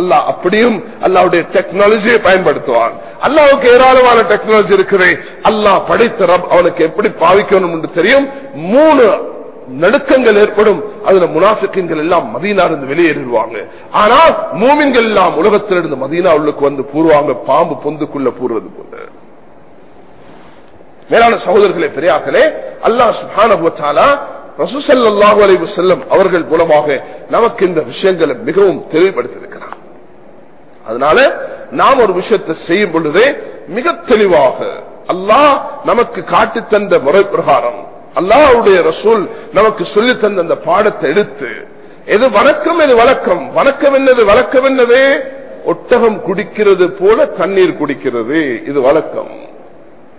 அல்லாஹ் அப்படியும் அல்லாவுடைய டெக்னாலஜியை பயன்படுத்துவான். அல்லாவுக்கு ஏராளமான டெக்னாலஜி இருக்கிறே அல்லா படைத்த ரப் அவனுக்கு எப்படி பாவிக்கணும் என்று தெரியும். மூணு நடுக்கங்கள் ஏற்படும். அதுல முனாஃபிக்கங்கள் எல்லாம் மதீனாருந்து வெளியேறிடுவாங்க. ஆனால் மூமின்கள் எல்லாம் உலகத்திலிருந்து மதீனா உள்ளுக்கு வந்து பூர்வாங்க பாம்பு பொந்துக்குள்ள பூர்வது போல. மேலான சகோதரர்களே பெரியாக்களே அல்லாஹ் சுபான ரசூசல்லாஹு அலைவு செல்லம் அவர்கள் மூலமாக நமக்கு இந்த விஷயங்களை மிகவும் தெளிவுபடுத்தியிருக்கிறார். அதனால நாம் ஒரு விஷயத்தை செய்யும் பொழுதே மிக தெளிவாக அல்லாஹ் நமக்கு காட்டி தந்த முறை பிரகாரம் அல்லாஹுடைய ரசூல் நமக்கு சொல்லி தந்த அந்த பாடத்தை எடுத்து எது வணக்கம் எது வழக்கம்? வணக்கம் என்னது வழக்கம் என்னது? ஒட்டகம் குடிக்கிறது போல தண்ணீர் குடிக்கிறது. இது வழக்கம்.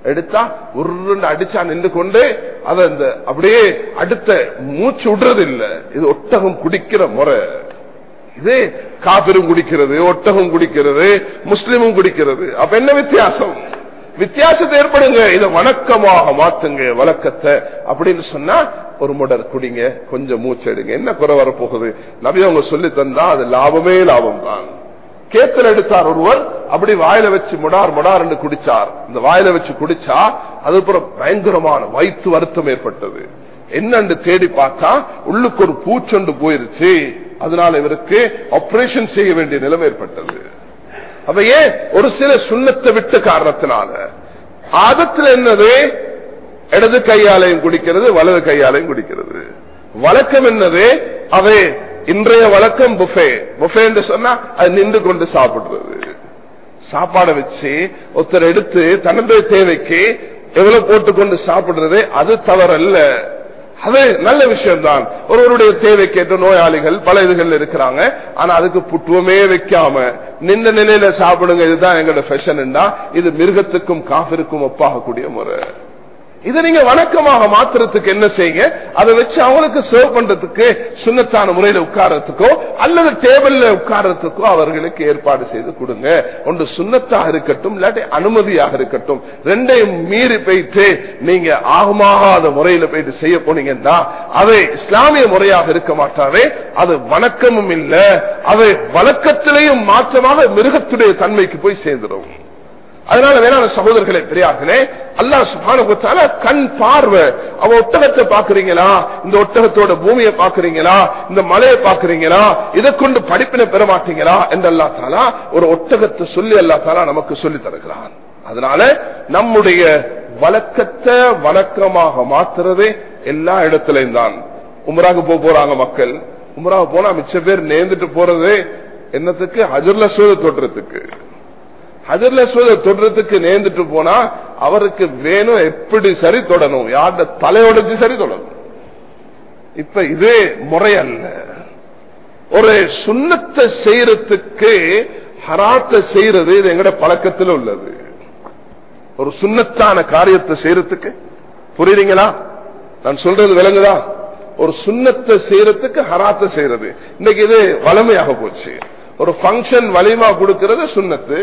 எடுத்தா உருண்டு அடிச்சா நின்று கொண்டு அதை இந்த அப்படியே அடுத்த மூச்சு விடுறது இல்ல இது ஒட்டகம் குடிக்கிற முறை. இது காபிரும் குடிக்கிறது ஒட்டகம் குடிக்கிறது முஸ்லிமும் குடிக்கிறது. அப்ப என்ன வித்தியாசம்? வித்தியாசத்தை ஏற்படுங்க. இதை வணக்கமாக மாத்துங்க வழக்கத்தை. அப்படின்னு சொன்னா ஒரு முடர் குடிங்க கொஞ்சம் மூச்செடுங்க என்ன குறை வரப்போகுது? நபி அவங்க சொல்லி தந்தா அது லாபமே லாபம் தான் கேத்தல் எடுத்தார் ஒருவர் அப்படி வாயில வச்சு முடார் முடார் என்று குடிச்சார். இந்த வாயில வச்சு குடிச்சா அதுக்கப்புறம் பயங்கரமான வயிற்று வருத்தம் ஏற்பட்டது. என்னன்னு தேடி பார்த்தா உள்ளுக்கு ஒரு பூச்சொண்டு போயிருச்சு. அதனால இவருக்கு ஆபரேஷன் செய்ய வேண்டிய நிலைமை ஏற்பட்டது. அப்ப ஏன்? ஒரு சில சுண்ணத்தை விட்ட காரணத்தினால. ஆதத்தில் என்னது? இடது கையாலையும் குடிக்கிறது வலது கையாலையும் குடிக்கிறது. வழக்கம் என்னது? அவை இன்றைய வழக்கம் புஃபே புஃபே என்று சொன்னா அது நின்று கொண்டு சாப்பிடுறது. சாப்பாடை வச்சு ஒருத்தர் எடுத்து தன்னுடைய தேவைக்கு எவ்வளவு போட்டுக்கொண்டு சாப்பிடுறது அது தவறல்ல. அது நல்ல விஷயம் தான் ஒருவருடைய தேவை கேட்ட நோயாளிகள் பல இதுகள் இருக்கிறாங்க. ஆனா அதுக்கு புட்டுவமே வைக்காம நின்ற நிலையில சாப்பிடுங்க இதுதான் எங்களோட பெஷன் இது மிருகத்துக்கும் காஃபிற்கும் ஒப்பாகக்கூடிய முறை. இதை நீங்க வணக்கமாக மாத்துறதுக்கு என்ன செய்யுங்க? அதை வச்சு அவங்களுக்கு சர்வ் பண்றதுக்கு சுண்ணத்தான முறையில உட்கார்றதுக்கோ அல்லது டேபிள்ல உட்கார்றதுக்கோ அவர்களுக்கு ஏற்பாடு செய்து கொடுங்க. ஒன்று சுண்ணத்தாக இருக்கட்டும் இல்லாட்டி அனுமதியாக இருக்கட்டும். ரெண்டையும் மீறி போயிட்டு நீங்க ஆகமாகாத முறையில போயிட்டு செய்ய போனீங்கன்னா அது இஸ்லாமிய முறையாக இருக்க மாட்டாவே அது வணக்கமும் இல்ல. அது வழக்கத்திலையும் மாற்றமாக மிருகத்துடைய தன்மைக்கு போய் சேர்ந்துடும் அதனால வேணாம் சகோதரர்களே பெரியார்களே அல்லா சுபானுத்தால கண் பார்வை. அவ ஒட்டகத்தை பாக்குறீங்களா இந்த ஒட்டகத்தோட பூமியை பாக்குறீங்களா இந்த மலையை பாக்குறீங்களா இதை கொண்டு படிப்பினை பெற மாட்டீங்களா? என்று அல்லா தாலா ஒரு ஒட்டகத்தை சொல்லி அல்லா தாலா நமக்கு சொல்லி தருகிறான். அதனால நம்முடைய வழக்கத்தை வழக்கமாக மாத்துறதே எல்லா இடத்திலையும் தான். உமராக போறாங்க மக்கள். உமராக போனா மிச்ச பேர் நேர்ந்துட்டு போறது என்னத்துக்கு? அஜர்ல சூழ தோற்றத்துக்கு. ஹஜர்ல சூழ தொடுறதுக்கு நேர்ந்துட்டு போனா அவருக்கு வேணும் எப்படி சரி தொடணும் யார்ட தலையொடைச்சு சரி தொடணும். இப்ப இதே முறை அல்ல. ஒரு சுண்ணத்தை செய்யறதுக்கு ஹராத்தை செய்யறது இது எங்கட பழக்கத்தில் உள்ளது. ஒரு சுண்ணத்தான காரியத்தை செய்யறதுக்கு புரியுறீங்களா? நான் சொல்றது விளங்குதா? ஒரு சுண்ணத்தை செய்யறதுக்கு ஹராத்தை செய்யறது. இன்னைக்கு இது வலிமையாக போச்சு. ஒரு பங்கன் வலிமா கொடுக்கிறது சுண்ணத்து.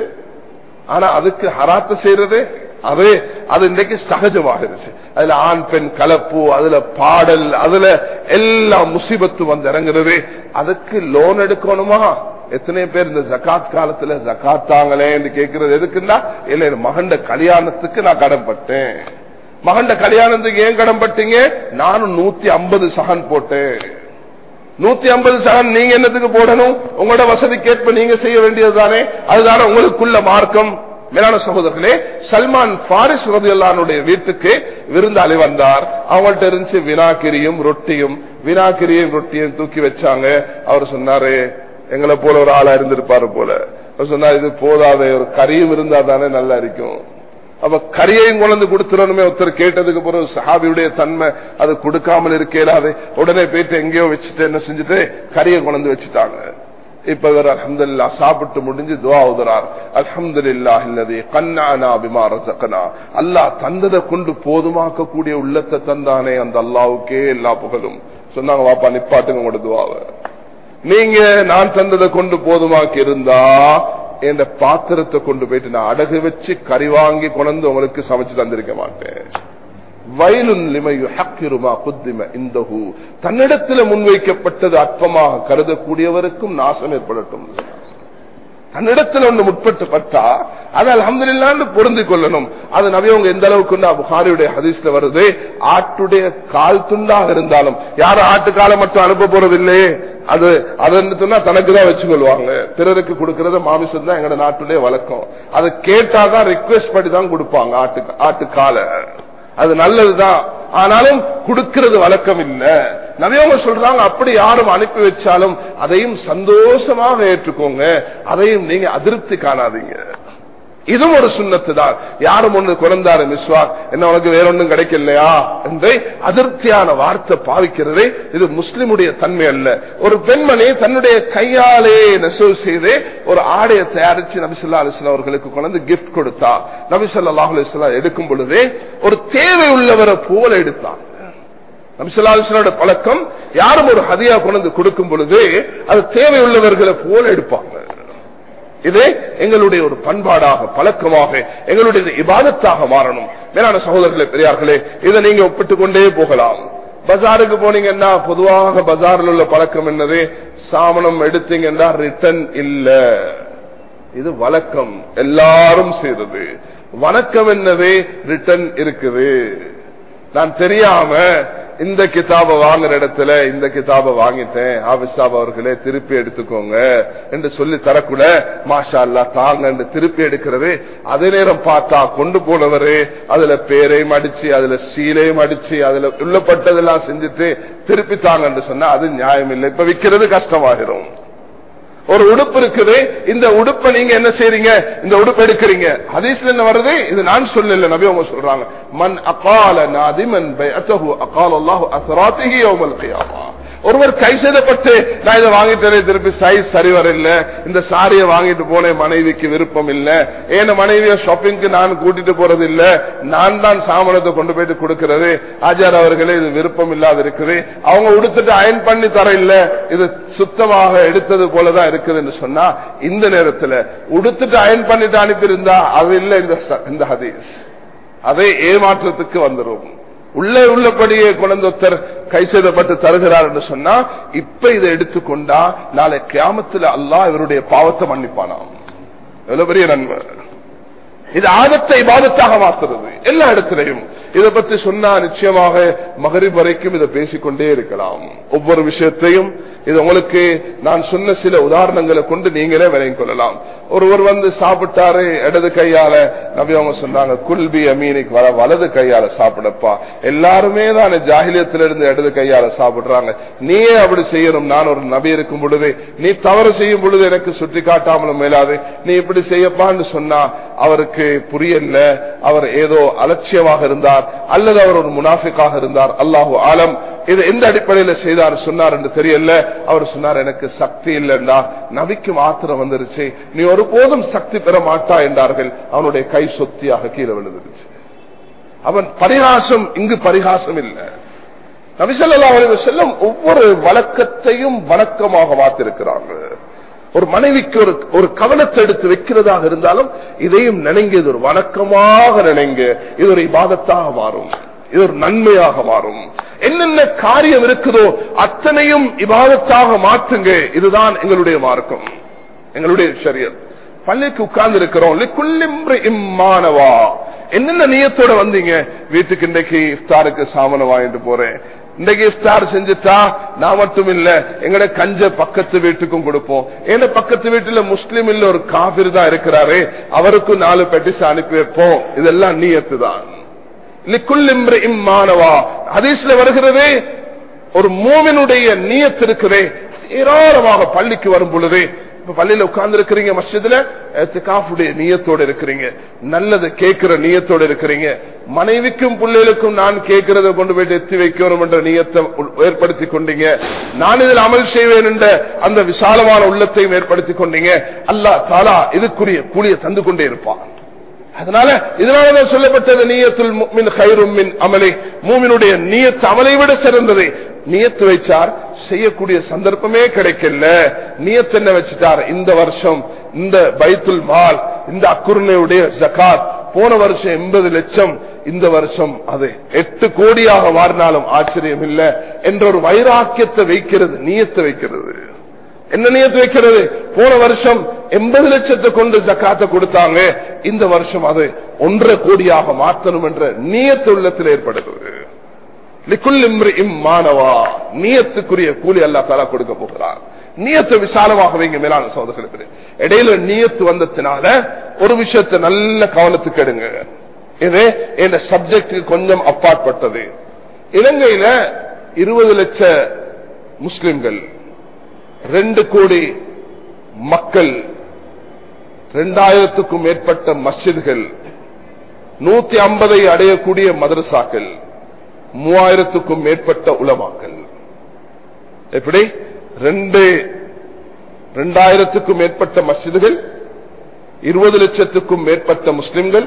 ஆனா அதுக்கு ஹராத்த செய்யறது அது அது இன்றைக்கு சகஜமாகிருச்சு அதுல ஆண் பெண் கலப்பு அதுல பாடல் அதுல எல்லா முசிபத்து வந்து இறங்குறது. அதுக்கு லோன் எடுக்கணுமா? எத்தனை பேர் இந்த ஜக்காத் காலத்துல ஜக்காத் தாங்களே என்று கேட்கறது. எதுக்குன்னா இல்ல மகண்ட கல்யாணத்துக்கு நான் கடன்பட்டேன் மகண்ட கல்யாணத்துக்கு ஏன் கடன்பட்டீங்க நானும் நூத்தி ஐம்பது சகன் போட்டேன். நூத்தி ஐம்பது சகன் நீங்க என்னத்துக்கு போடணும்? உங்களோட வசதிக்கேற்ப நீங்க செய்ய வேண்டியது தானே அதுதானே உங்களுக்குள்ள மார்க்கம். மேலான சகோதரர்களே சல்மான் பாரிஸ் ரதியுல்லானுடைய வீட்டுக்கு விருந்தாளி வந்தார். அவங்கள்ட்ட இருந்துச்சு வினாக்கிரியும் ரொட்டியும். வினாக்கிரியும் ரொட்டியும் தூக்கி வச்சாங்க. அவர் சொன்னாரு எங்களை போல ஒரு ஆளா இருந்திருப்பாரு போல. சொன்னார் இது போதாத ஒரு கறியும் இருந்தா தானே நல்லா இருக்கும். அப்ப கரியையும் கொண்டு கொடுத்துடணுமே. ஒருத்தர் கேட்டதுக்கு பிறகு சஹாபியுடைய தன்மை அது கொடுக்காமல் இருக்கலாது உடனே போயிட்டு எங்கேயோ வச்சுட்டு என்ன செஞ்சுட்டு கரியை கொண்டு வச்சுட்டாங்க. இப்ப இவர் அலமதுல்லா சாப்பிட்டு முடிஞ்சு துவா உதறார் அல்ஹம்துலில்லா இல்லது கண்ணானா பிமா சக்கனா அல்லாஹ் தந்ததை கொண்டு போதுமாக்க கூடிய உள்ளத்தை தந்தானே அந்த அல்லாவுக்கே எல்லா புகழும். சொன்னாங்க வாப்பா நிப்பாட்டுங்க உங்களோட துவாவை. நீங்க நான் தந்ததை கொண்டு போதுமாக்கி இருந்தா என்ற பாத்திரத்தை கொண்டு போயிட்டு நான் அடகு வச்சு கறி வாங்கி கொண்டு உங்களுக்கு சமைச்சு தந்திருக்க மாட்டேன். வயலுன் லிமையு ஹக்கிருமா குத்திம இந்தஹு. தன்னிடத்தில் முன்வைக்கப்பட்டது அற்பமாக கருதக்கூடியவருக்கும் நாசம் ஏற்படட்டும். தன்னிடத்தில் ஒன்று முற்பட்டு பட்டா அது அலமதுல்லான்னு பொருந்து கொள்ளணும். அது நவியவங்க எந்த அளவுக்கு புகாரியுடைய ஹதீஸ்ல வருது? ஆட்டுடைய கால் துண்டாக இருந்தாலும். யாரும் ஆட்டு காலை மட்டும் அனுப்ப போறதில்லையே அது அது தனக்குதான் தனக்கு தான் வச்சுக்கொள்வாங்க பிறருக்கு கொடுக்கறது மாமிசம் தான் எங்க நாட்டுடைய வழக்கம். அதை கேட்டாதான் ரிக்வெஸ்ட் பண்ணி தான் கொடுப்பாங்க ஆட்டு ஆட்டு காலை. அது நல்லதுதான். ஆனாலும் கொடுக்கறது வழக்கம் இல்லை. நவியவங்க சொல்றாங்க அப்படி யாரும் அனுப்பி வச்சாலும் அதையும் சந்தோஷமாக ஏற்றுக்கோங்க அதையும் நீங்க அதிருப்தி காணாதீங்க. இதுவும் ஒரு சுண்ணத்து தான். யாரும் ஒண்ணு குறைந்தாரு மிஸ்வா என்ன உனக்கு வேறொன்னும் கிடைக்கலையா? என்று அதிருப்தியான வார்த்தை பாவிக்கிறதே இது முஸ்லிமுடைய தன்மை அல்ல. ஒரு பெண்மணி தன்னுடைய கையாலே நெசவு செய்து ஒரு ஆடையை தயாரிச்சு நபிசல்லா அலிஸ்லாம் அவர்களுக்கு கொண்டு கிஃப்ட் கொடுத்தா நபிசல்லா அலிஸ்லாம் எடுக்கும் பொழுதே ஒரு தேவை உள்ளவரை போல எடுத்தான். நபிசல்லாஸ்லோட பழக்கம் யாரும் ஒரு ஹதியா கொண்டு கொடுக்கும் பொழுது அது தேவையுள்ளவர்களை போல எடுப்பாங்க. இது எங்களுடைய ஒரு பண்பாடாக பழக்கமாக எங்களுடைய இபாதத்தாக மாறணும். மேலான சகோதரர்களே பெரியார்களே இதை நீங்க ஒப்பிட்டுக் கொண்டே போகலாம். பஜாருக்கு போனீங்கன்னா பொதுவாக பஜாரில் உள்ள பழக்கம் என்னது? சாமனம் எடுத்தீங்கன்னா ரிட்டர்ன் இல்ல. இது வழக்கம். எல்லாரும் செய்தது. வணக்கம் என்னது? ரிட்டர்ன் இருக்குது. நான் தெரியாம இந்த கிதாபை வாங்குற இடத்துல இந்த கிதாப வாங்கிட்டேன். ஆபிசாப் அவர்களே திருப்பி எடுத்துக்கோங்க என்று சொல்லி தரக்கூட மாஷா அல்லா தாங்க திருப்பி எடுக்கிறது. அதே நேரம் பார்த்தா கொண்டு போனவரு அதுல பேரையும் அடிச்சு அதுல சீலையும் அடிச்சு அதுல உள்ளப்பட்டதெல்லாம் செஞ்சுட்டு திருப்பி தாங்க சொன்னா அது நியாயம் இல்லை இப்ப விற்கிறது கஷ்டமாகிரும் ஒரு உடுப்பு இருக்குது. இந்த உடுப்பை நீங்க என்ன செய்றீங்க? இந்த உடுப்பு எடுக்கிறீங்க. ஹதீஸ்ல என்ன வருது? இது நான் சொல்லல நபி அவங்க சொல்றாங்க. மன் அகால நாதிமன் பைஅத்தஹு அகால அல்லாஹு அசராத்திகி யௌமல் கியாமா. ஒருவர் கை செய்தப்பட்டு நான் இதை வாங்கிட்டேன் திருப்பி சைஸ் சரி வரல. இந்த சாரியை வாங்கிட்டு போனேன் மனைவிக்கு விருப்பம் இல்ல. ஏன மனைவிய ஷாப்பிங்க்கு நான் கூட்டிட்டு போறது இல்ல? நான் தான் சாமனத்தை கொண்டு போயிட்டு கொடுக்கிறது. ஆஜார் அவர்களே இது விருப்பம் இல்லாத இருக்குது அவங்க உடுத்துட்டு அயன் பண்ணி தர இல்ல. இது சுத்தமாக எடுத்தது போலதான் இருக்குதுன்னு சொன்னா இந்த நேரத்துல உடுத்துட்டு அயன் பண்ணிட்டு அனுப்பியிருந்தா அது இல்ல இந்த ஹதீஸ். அதை ஏமாற்றத்துக்கு வந்துடும் உள்ளே உள்ளபடியே குழந்தொத்தர் கை செய்தப்பட்டு தருகிறார் என்று சொன்னா இப்ப இதை எடுத்துக்கொண்டா நாளை கிராமத்துல அல்லாஹ் இவருடைய பாவத்தை மன்னிப்பானாம். எவ்வளவு பெரிய நன்மை இது ஆதத்தை பாதத்தாக மாத்துறது. எல்லா இடத்திலையும். இதை பற்றி சொன்னா நிச்சயமாக மகரிப் வரைக்கும் இதை பேசிக்கொண்டே இருக்கலாம். ஒவ்வொரு விஷயத்தையும் இது உங்களுக்கு நான் சொன்ன சில உதாரணங்களை கொண்டு நீங்களே விளங்கிக் கொள்ளலாம். ஒருவர் வந்து சாப்பிட்டாரு இடது கையால நபி அவங்க சொன்னாங்க குல்பி அமீனிக்கு வர வலது கையால சாப்பிடப்பா. எல்லாருமே தான் ஜாகிலியத்திலிருந்து இடது கையால சாப்பிடுறாங்க. நீயே அப்படி செய்யணும். நான் ஒரு நபி இருக்கும் பொழுது நீ தவறு செய்யும் பொழுது எனக்கு சுட்டி காட்டாமலும் மேலாது. நீ இப்படி செய்யப்பான்னு சொன்னா அவருக்கு புரியல. அவர் ஏதோ அலட்சியமாக இருந்தார். இருந்தார் அல்லது அவர் ஒரு முனாஃபிக்காக இருந்தார் அல்லாஹு ஆலம். இது எந்த அடிப்படையில் செய்தார் சொன்னார் என்று தெரியல. அவர் சொன்னார் எனக்கு சக்தி இல்லைன்னா நபிக்கு மாத்திரம் வந்துருச்சு. நீ ஒருபோதும் சக்தி பெற மாட்டா என்றார்கள். அவனுடைய கை சொத்தியாக கீழே விழுந்துருச்சு. அவன் பரிகாசம் இங்கு பரிகாசம் இல்லை. நபிசல்லா செல்லும் ஒவ்வொரு வழக்கத்தையும் வழக்கமாக மாத்திருக்கிறாங்க ஒரு மனைவிக்கு ஒரு ஒரு கவனத்தை எடுத்து வைக்கிறதாக இருந்தாலும் இதையும் நினைங்க இது ஒரு வணக்கமாக நினைங்க. இது ஒரு இபாதத்தாக மாறும். இது ஒரு நன்மையாக மாறும். என்னென்ன காரியம் இருக்குதோ அத்தனையும் இபாதத்தாக மாற்றுங்க. இதுதான் எங்களுடைய மார்க்கம். எங்களுடைய சரியர் பள்ளிக்கு உட்கார்ந்து இருக்கிறோம் இம்மானவா என்னென்ன நியத்தோட வந்தீங்க? வீட்டுக்கு இன்றைக்கு இஃப்தாருக்கு சாமனவா வாங்கிட்டு போறேன். இன்றைக்கு இஃப்தார் செஞ்சுட்டா நான் மட்டும் இல்ல எங்கட கஞ்ச பக்கத்து வீட்டுக்கும் கொடுப்போம். ஏன்னா பக்கத்து வீட்டுல முஸ்லீம் இல்ல ஒரு காபிர் தான் இருக்கிறாரு அவருக்கும் நாலு பெட்டிஸ் அனுப்பி வைப்போம். இதெல்லாம் நீயத்து தான் இம்மானவா ஹதீஸ்ல வருகிறதே ஒரு மூவினுடைய நீயத்து ஏராளமாக பள்ளிக்கு வரும் பொழுது இப்ப பள்ளியில உட்கார்ந்து இருக்கிறீங்க மஸ்ஜிதுல காஃபுடைய இருக்கிறீங்க. நல்லது கேட்கிற நீயத்தோடு இருக்கிறீங்க. மனைவிக்கும் பிள்ளைகளுக்கும் நான் கேட்கிறத கொண்டு போயிட்டு எத்தி வைக்கணும் என்ற நீயத்தை ஏற்படுத்தி கொண்டீங்க. நான் இதில் அமல் செய்வேன் என்ற அந்த விசாலமான உள்ளத்தையும் ஏற்படுத்தி கொண்டீங்க. அல்லா தாலா இதுக்குரிய கூலியை தந்து கொண்டே இருப்பான். அதனால இதனாலதான் சொல்லப்பட்டது நீயத்துல் மின் மின் அமலை. மூமினுடைய நீயத்து அமலை விட சிறந்தது. நியத்து வைச்சார் செய்யக்கூடிய சந்தர்ப்பமே கிடைக்கல. நியத்து என்ன வச்சுட்டார்? இந்த வருஷம் இந்த பைத்துல் மால் இந்த அக்குருணையுடைய ஜகாத் போன வருஷம் எண்பது லட்சம் இந்த வருஷம் அது எட்டு கோடியாக மாறினாலும் ஆச்சரியம் இல்லை என்ற ஒரு வைராக்கியத்தை வைக்கிறது நியத்தை வைக்கிறது. என்ன நியத்து வைக்கிறது? போன வருஷம் எண்பது லட்சத்தை கொண்டு ஜக்காத்த கொடுத்தாங்க. இந்த வருஷம் அது ஒன்றரை கோடியாக மாற்றணும் என்ற நியத்து உள்ளத்தில் ஏற்படுகிறது. மாணவா நீயத்துக்குரிய கூலி அல்லா தாலா கொடுக்க போகிறார். நீயத்தை விசாலமாக வைங்க மேலான சோதர்களுக்கு இடையில நீயத்து வந்ததுனால ஒரு விஷயத்தை நல்ல கவனத்துக்கு எடுங்க. இது இந்த சப்ஜெக்ட் கொஞ்சம் அப்பாற்பட்டது. இலங்கையில இருபது லட்ச முஸ்லிம்கள் ரெண்டு கோடி மக்கள் இரண்டாயிரத்துக்கும் மேற்பட்ட மஸ்ஜித்கள் நூத்தி ஐம்பதை அடையக்கூடிய மதரசாக்கள் மூவாயிரத்துக்கும் மேற்பட்ட உலமாக்கள். எப்படி? ரெண்டு இரண்டாயிரத்துக்கும் மேற்பட்ட மஸ்ஜிதுகள் இருபது லட்சத்துக்கும் மேற்பட்ட முஸ்லிம்கள்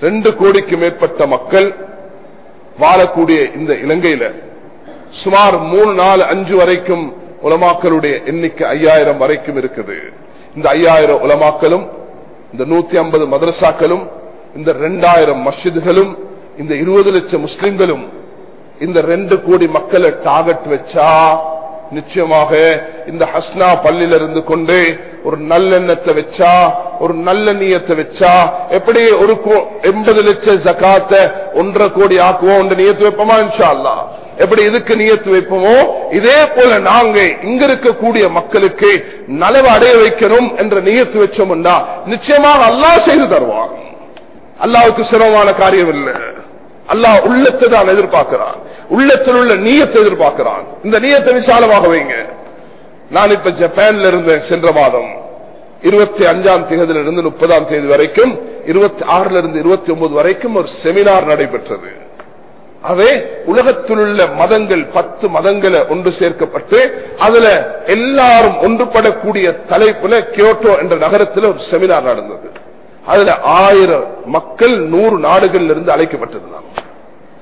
ரெண்டு கோடிக்கு மேற்பட்ட மக்கள் வாழக்கூடிய இந்த இலங்கையில சுமார் மூணு நாலு அஞ்சு வரைக்கும் உலமாக்களுடைய எண்ணிக்கை ஐயாயிரம் வரைக்கும் இருக்குது. இந்த ஐயாயிரம் உலமாக்களும் இந்த நூத்தி ஐம்பது மதரசாக்களும் இந்த ரெண்டாயிரம் மஸ்ஜிதுகளும் இந்த இருபது லட்சம் முஸ்லிம்களும் இந்த ரெண்டு கோடி மக்களை டார்கெட் வச்சா நிச்சயமாக இந்த ஹஸ்னா பள்ளியில இருந்து கொண்டு ஒரு நல்லெண்ணத்தை வச்சா ஒரு நல்ல நீயத்தை வச்சா எப்படி ஒரு எண்பது லட்சம் ஜக்காத்த ஒன்றரை கோடி ஆக்குவோம் நீயத்து வைப்போமா இன்ஷா அல்லா எப்படி இதுக்கு நியத்து வைப்போமோ? இதே போல நாங்க இங்க இருக்கக்கூடிய மக்களுக்கு நலவு அடைய வைக்கணும் என்ற நியத்து வச்சோம்னா நிச்சயமாக அல்லாஹ் செய்து தருவான். அல்லாவுக்கு சிரமமான காரியம் இல்லை. அல்லாஹ் உள்ளத்தை தான் எதிர்பார்க்கிறான். உள்ளத்தில் உள்ள நீயத்தை எதிர்பார்க்கிறான். இந்த நீயத்தை விசாலமாக வைங்க. நான் இப்ப ஜப்பான்ல இருந்தேன் சென்ற மாதம் இருபத்தி அஞ்சாம் தேதியிலிருந்து முப்பதாம் தேதி வரைக்கும் இருபத்தி ஆறுல இருந்து இருபத்தி ஒன்பது வரைக்கும் ஒரு செமினார் நடைபெற்றது. அதே உலகத்தில் உள்ள மதங்கள் பத்து மதங்களை ஒன்று சேர்க்கப்பட்டு அதுல எல்லாரும் ஒன்றுபடக்கூடிய தலைப்புல கியோட்டோ என்ற நகரத்தில் ஒரு செமினார் நடந்தது. அதுல ஆயிரம் மக்கள் நூறு நாடுகளில் இருந்து அழைக்கப்பட்டிருந்தாங்க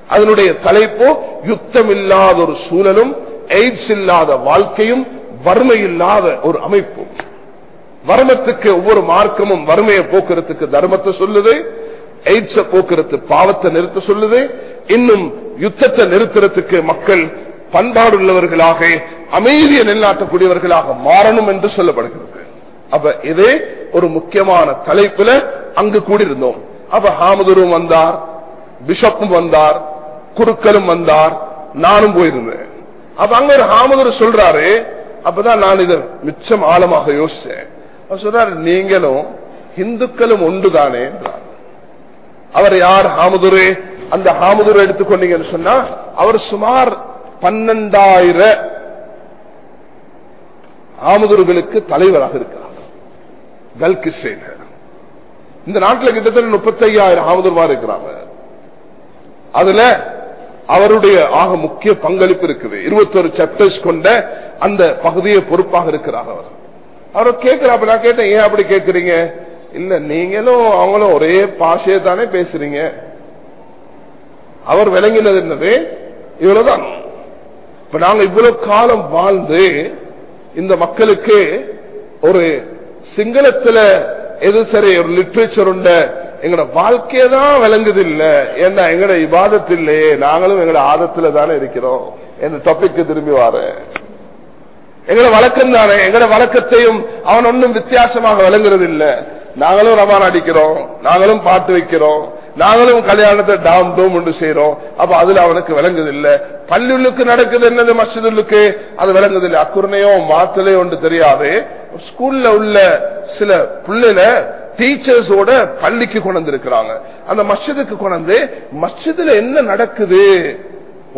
அதனுடைய தலைப்போ யுத்தம் இல்லாத ஒரு சூழலும் எய்ட்ஸ் இல்லாத வாழ்க்கையும் வறுமை இல்லாத ஒரு அமைப்பும். வர்மத்துக்கு ஒவ்வொரு மார்க்கமும் வறுமையை போக்குறதுக்கு தர்மத்தை சொல்லுது. எய்ட்ஸ போக்குறது பாவத்தை நிறுத்த சொல்லுது. இன்னும் யுத்தத்தை நிறுத்துறதுக்கு மக்கள் பண்பாடுள்ளவர்களாக அமைதியை நிலைநாட்டக்கூடியவர்களாக மாறணும் என்று சொல்லப்படுகிறது. அப்ப இதே ஒரு முக்கியமான தலைப்புல அங்கு கூடியிருந்தோம். அப்ப ஹாமதுரும் வந்தார் பிஷப்பும் வந்தார் குருக்களும் வந்தார் நானும் போயிருந்தேன். அப்ப அங்க ஒரு ஹாமதுர் சொல்றாரு அப்பதான் நான் இதை மிச்சம் ஆழமாக யோசிச்சேன். சொல்றாரு நீங்களும் இந்துக்களும் ஒன்றுதானே என்றார். அவர் யார் ஹாமுதுரு? அந்த ஹாமுதுரை எடுத்துக்கொண்டீங்கன்னு சொன்னா அவர் சுமார் பன்னெண்டாயிர ஆமுதுர்களுக்கு தலைவராக இருக்கிறார். கல்கிசேன இந்த நாட்டில் கிட்டத்தட்ட முப்பத்தி ஐயாயிரம் ஆமுதர்மார் இருக்கிறாங்க அதுல அவருடைய ஆக முக்கிய பங்களிப்பு இருக்குது. இருபத்தொரு சாப்டர்ஸ் கொண்ட அந்த பகுதியை பொறுப்பாக இருக்கிறார் அவர். அவர் கேட்கிறாப்ப நான் கேட்டேன் ஏன் அப்படி கேட்கிறீங்க? இல்ல நீங்களும் அவங்களும் ஒரே பாஷையை தானே பேசுறீங்க. அவர் விளங்கினது என்னது? இவ்வளவுதான். இப்ப நாங்க இவ்வளவு காலம் வாழ்ந்து இந்த மக்களுக்கு ஒரு சிங்களத்துல எது சரி ஒரு லிட்ரேச்சர் உண்ட எங்கட வாழ்க்கையை தான் விளங்குது இல்ல. ஏன்னா எங்கட இபாதத்து இல்லையே நாங்களும் எங்கட ஆதத்துல தானே இருக்கிறோம். என் டாபிக்கு திரும்பி வாரேன் எங்கட வழக்கம் தானே எங்கட வழக்கத்தையும் அவன் ஒன்னும் வித்தியாசமாக விளங்குறது இல்ல. நாங்களும் ரமான் அடிக்கிறோம் நாங்களும் பாட்டு வைக்கிறோம் நாங்களும் கல்யாணத்தை டாம் டோம் ஒன்று செய்யறோம் அப்ப அதுல அவனுக்கு விளங்குது இல்ல பள்ளியுள்ளுக்கு நடக்குது என்னது மசிதுள்ளுக்கு அது விளங்குது இல்ல அக்குறனையோ மாத்தலையோ ஒன்று தெரியாது. ஸ்கூல்ல உள்ள சில பிள்ளைல டீச்சர்ஸோட பள்ளிக்கு கொண்டு இருக்கிறாங்க அந்த மஸ்ஜிதுக்கு கொண்டு மஸ்ஜிதுல என்ன நடக்குது?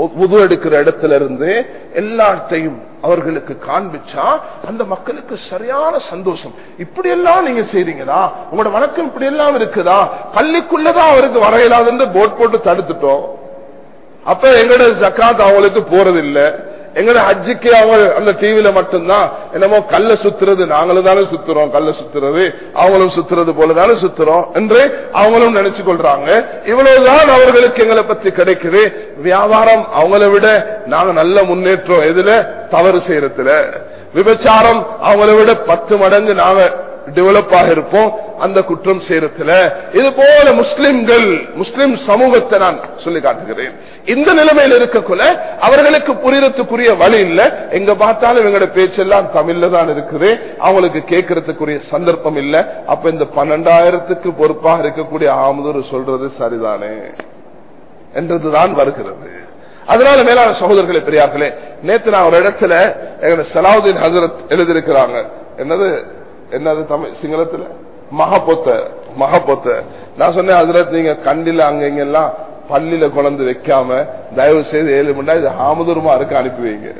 உது எடுக்கிற இடத்துல இருந்து எல்லாத்தையும் அவர்களுக்கு காண்பிச்சா அந்த மக்களுக்கு சரியான சந்தோஷம். இப்படி எல்லாம் நீங்க செய்றீங்களா? உங்களோட வணக்கம் இப்படி எல்லாம் இருக்குதா? பள்ளிக்குள்ளதான் அவருக்கு வர இயலாதுன்னு போட் போட்டு தடுத்துட்டோம். அப்ப எங்கட ஜக்காத் அவங்களுக்கு போறது எங்கட ஹஜ்ஜுக்கு அவங்க அந்த டிவில மட்டும்தான். என்னமோ கல்ல சுத்துறது நாங்களும் தானே சுத்துறோம் கல்ல சுத்துறது அவங்களும் சுத்துறது போல தானே சுத்துறோம் என்று அவங்களும் நினைச்சு கொள்றாங்க. இவ்வளவுதான் அவர்களுக்கு எங்களை பத்தி கிடைக்குது. வியாபாரம் அவங்கள விட நாங்க நல்ல முன்னேற்றம் எதுல? தவறு செய்யறதுல. விபச்சாரம் அவங்கள விட பத்து மடங்கு நாங்க டெவலப் ஆகிருப்போம் அந்த குற்றம் செய்யறதுல இது போல முஸ்லிம்கள் முஸ்லிம் சமூகத்தை நான் சொல்லி காட்டுகிறேன். இந்த நிலைமையில் இருக்கக்குள்ள அவர்களுக்கு புரியறதுக்குரிய வழி இல்ல. எங்க பார்த்தாலும் எங்களோட பேச்செல்லாம் தமிழ்ல தான் இருக்குது. அவங்களுக்கு கேட்கறதுக்குரிய சந்தர்ப்பம் இல்ல. அப்ப இந்த பன்னெண்டாயிரத்துக்கு பொறுப்பாக இருக்கக்கூடிய ஆமதூர் சொல்றது சரிதானே? என்றதுதான் வருகிறது. அதனால மேலான சகோதரர்களே பெரியார்களே நேத்து நான் ஒரு இடத்துல எங்க சலாவுதீன் ஹசரத் எழுதியிருக்கிறாங்க. என்னது? என்னது தமிழ் சிங்களத்துல? மகப்பொத்த மகப்பொத்த. நான் சொன்னேன் அதுல நீங்க கண்டில அங்க இங்க எல்லாம் பள்ளியில குழந்தை வைக்காம தயவு செய்து ஏழு மணி இது ஆமதூரமா இருக்க அனுப்பி வைங்க.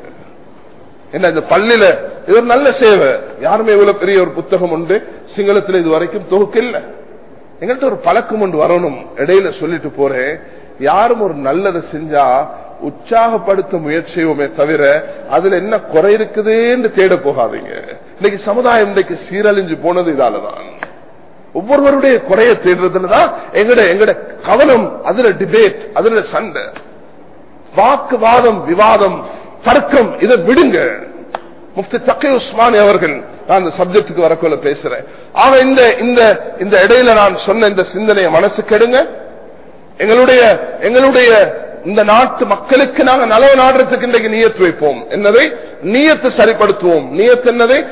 என்ன இந்த பள்ளியில இது ஒரு நல்ல சேவை. யாருமே இவ்வளவு பெரிய ஒரு புத்தகம் உண்டு? சிங்களத்துல இது வரைக்கும் தொகுக்க இல்ல எங்கள்கிட்ட ஒரு பழக்கம் ஒன்று வரணும். இடையில சொல்லிட்டு போறேன். யாரும் ஒரு நல்லதை செஞ்சா உற்சாகப்படுத்த முயற்சியுமே தவிர அதுல என்ன குறை இருக்குதுன்னு தேட போகாதீங்க. இன்னைக்கு சமுதாயம் இன்னைக்கு சீரழிஞ்சு போனது இதாலதான். ஒவ்வொருவருடைய குறைய தேடுறதுலதான் எங்கட எங்கட கவனம் அதுல டிபேட் அதுல சண்டை. வாக்குவாதம் விவாதம் தர்க்கம் இதை விடுங்க. முஃப்தி தக்கை உஸ்மானி அவர்கள் நான் இந்த சப்ஜெக்டுக்கு வரக்குள்ள பேசுறேன். ஆக இந்த இந்த இந்த இடையில நான் சொன்ன இந்த சிந்தனையை மனசு கெடுங்க. எங்களுடைய எங்களுடைய இந்த நாட்டு மக்களுக்கு நாங்க நலவு நாடுறதுக்கு இன்றைக்கு நீயத்து வைப்போம். என்னதை? நீயத்தை சரிப்படுத்துவோம். நியத்து என்னதை?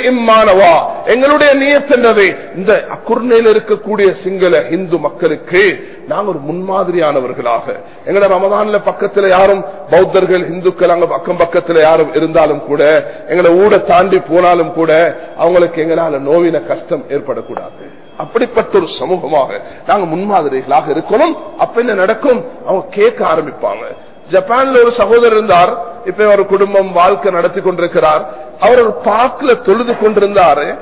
இம்மானவா எங்களுடைய நியத்து என்னதை? இந்த அக்குர்ணையில் இருக்கக்கூடிய சிங்கள இந்து மக்களுக்கு நாங்க ஒரு முன்மாதிரியானவர்களாக. எங்களோட ரமதான்ல பக்கத்துல யாரும் பௌத்தர்கள் இந்துக்கள் அங்க பக்கம் பக்கத்துல யாரும் இருந்தாலும் கூட எங்களை ஊட தாண்டி போனாலும் கூட அவங்களுக்கு எங்களால நோவின கஷ்டம் ஏற்படக்கூடாது. அப்படிப்பட்ட ஒரு சமூகமாக நாங்க முன்மாதிரிகளாக இருக்கணும். அப்ப என்ன நடக்கும்? அவங்க கேட்க ஆரம்பிப்பாங்க. ஜப்பான்ல ஒரு சகோதரர் இருந்தார். இப்ப ஒரு குடும்பம் வாழ்க்கை நடத்தி கொண்டிருக்கிறார். அவர் ஒரு பார்க்ல தொழுது கொண்டிருந்தாரு.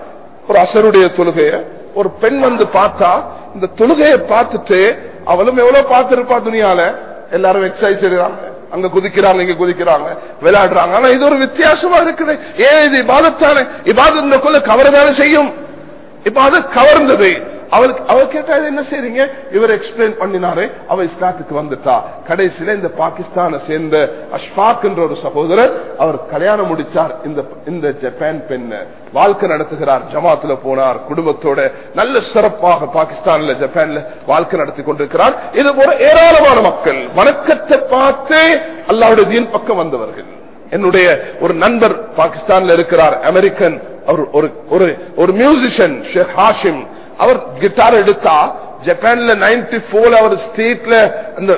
ஒரு அசருடைய தொழுகைய. ஒரு பெண் வந்து பார்த்தா இந்த தொழுகையை பார்த்துட்டு அவளும் எவ்வளவு பார்த்திருப்பா துணியால? எல்லாரும் எக்ஸசைஸ் செய்யறாங்க அங்க குதிக்கிறாங்க இங்க குதிக்கிறாங்க. விளையாடுறாங்க. ஆனா இது ஒரு வித்தியாசமா இருக்குது. ஏன் இது இபாதத்தானே? இபாதத் இந்த கொள்ள கவரதானே செய்யும். இப்ப அது கவர்ந்தது. அவளுக்கு அவ கேட்டா என்ன செய்றீங்க? இவர் எக்ஸ்பிளைன் பண்ணினாரு அவ இஸ்லாத்துக்கு வந்துட்டா. கடைசியில இந்த பாகிஸ்தானை சேர்ந்த அஷ்பாக் என்ற ஒரு சகோதரர் அவர் கல்யாணம் முடிச்சார். இந்த இந்த ஜப்பான் பெண்ண வாழ்க்கை நடத்துகிறார். ஜமாத்துல போனார். குடும்பத்தோட நல்ல சிறப்பாக பாகிஸ்தான்ல ஜப்பான்ல வாழ்க்கை நடத்தி கொண்டிருக்கிறார். இது போல ஏராளமான மக்கள் வணக்கத்தை பார்த்து அல்லாவுடைய தீன் பக்கம் வந்தவர்கள். என்னுடைய ஒரு நண்பர் பாகிஸ்தான்ல இருக்கிறார் அமெரிக்கன். அவர் ஒரு ஒரு மியூசிஷியன் ஷேக் ஹாஷிம். அவர் கிட்டார் எடுத்தா ஜப்பான்ல நைன்டி போர் அவர் ஸ்டேட்ல அந்த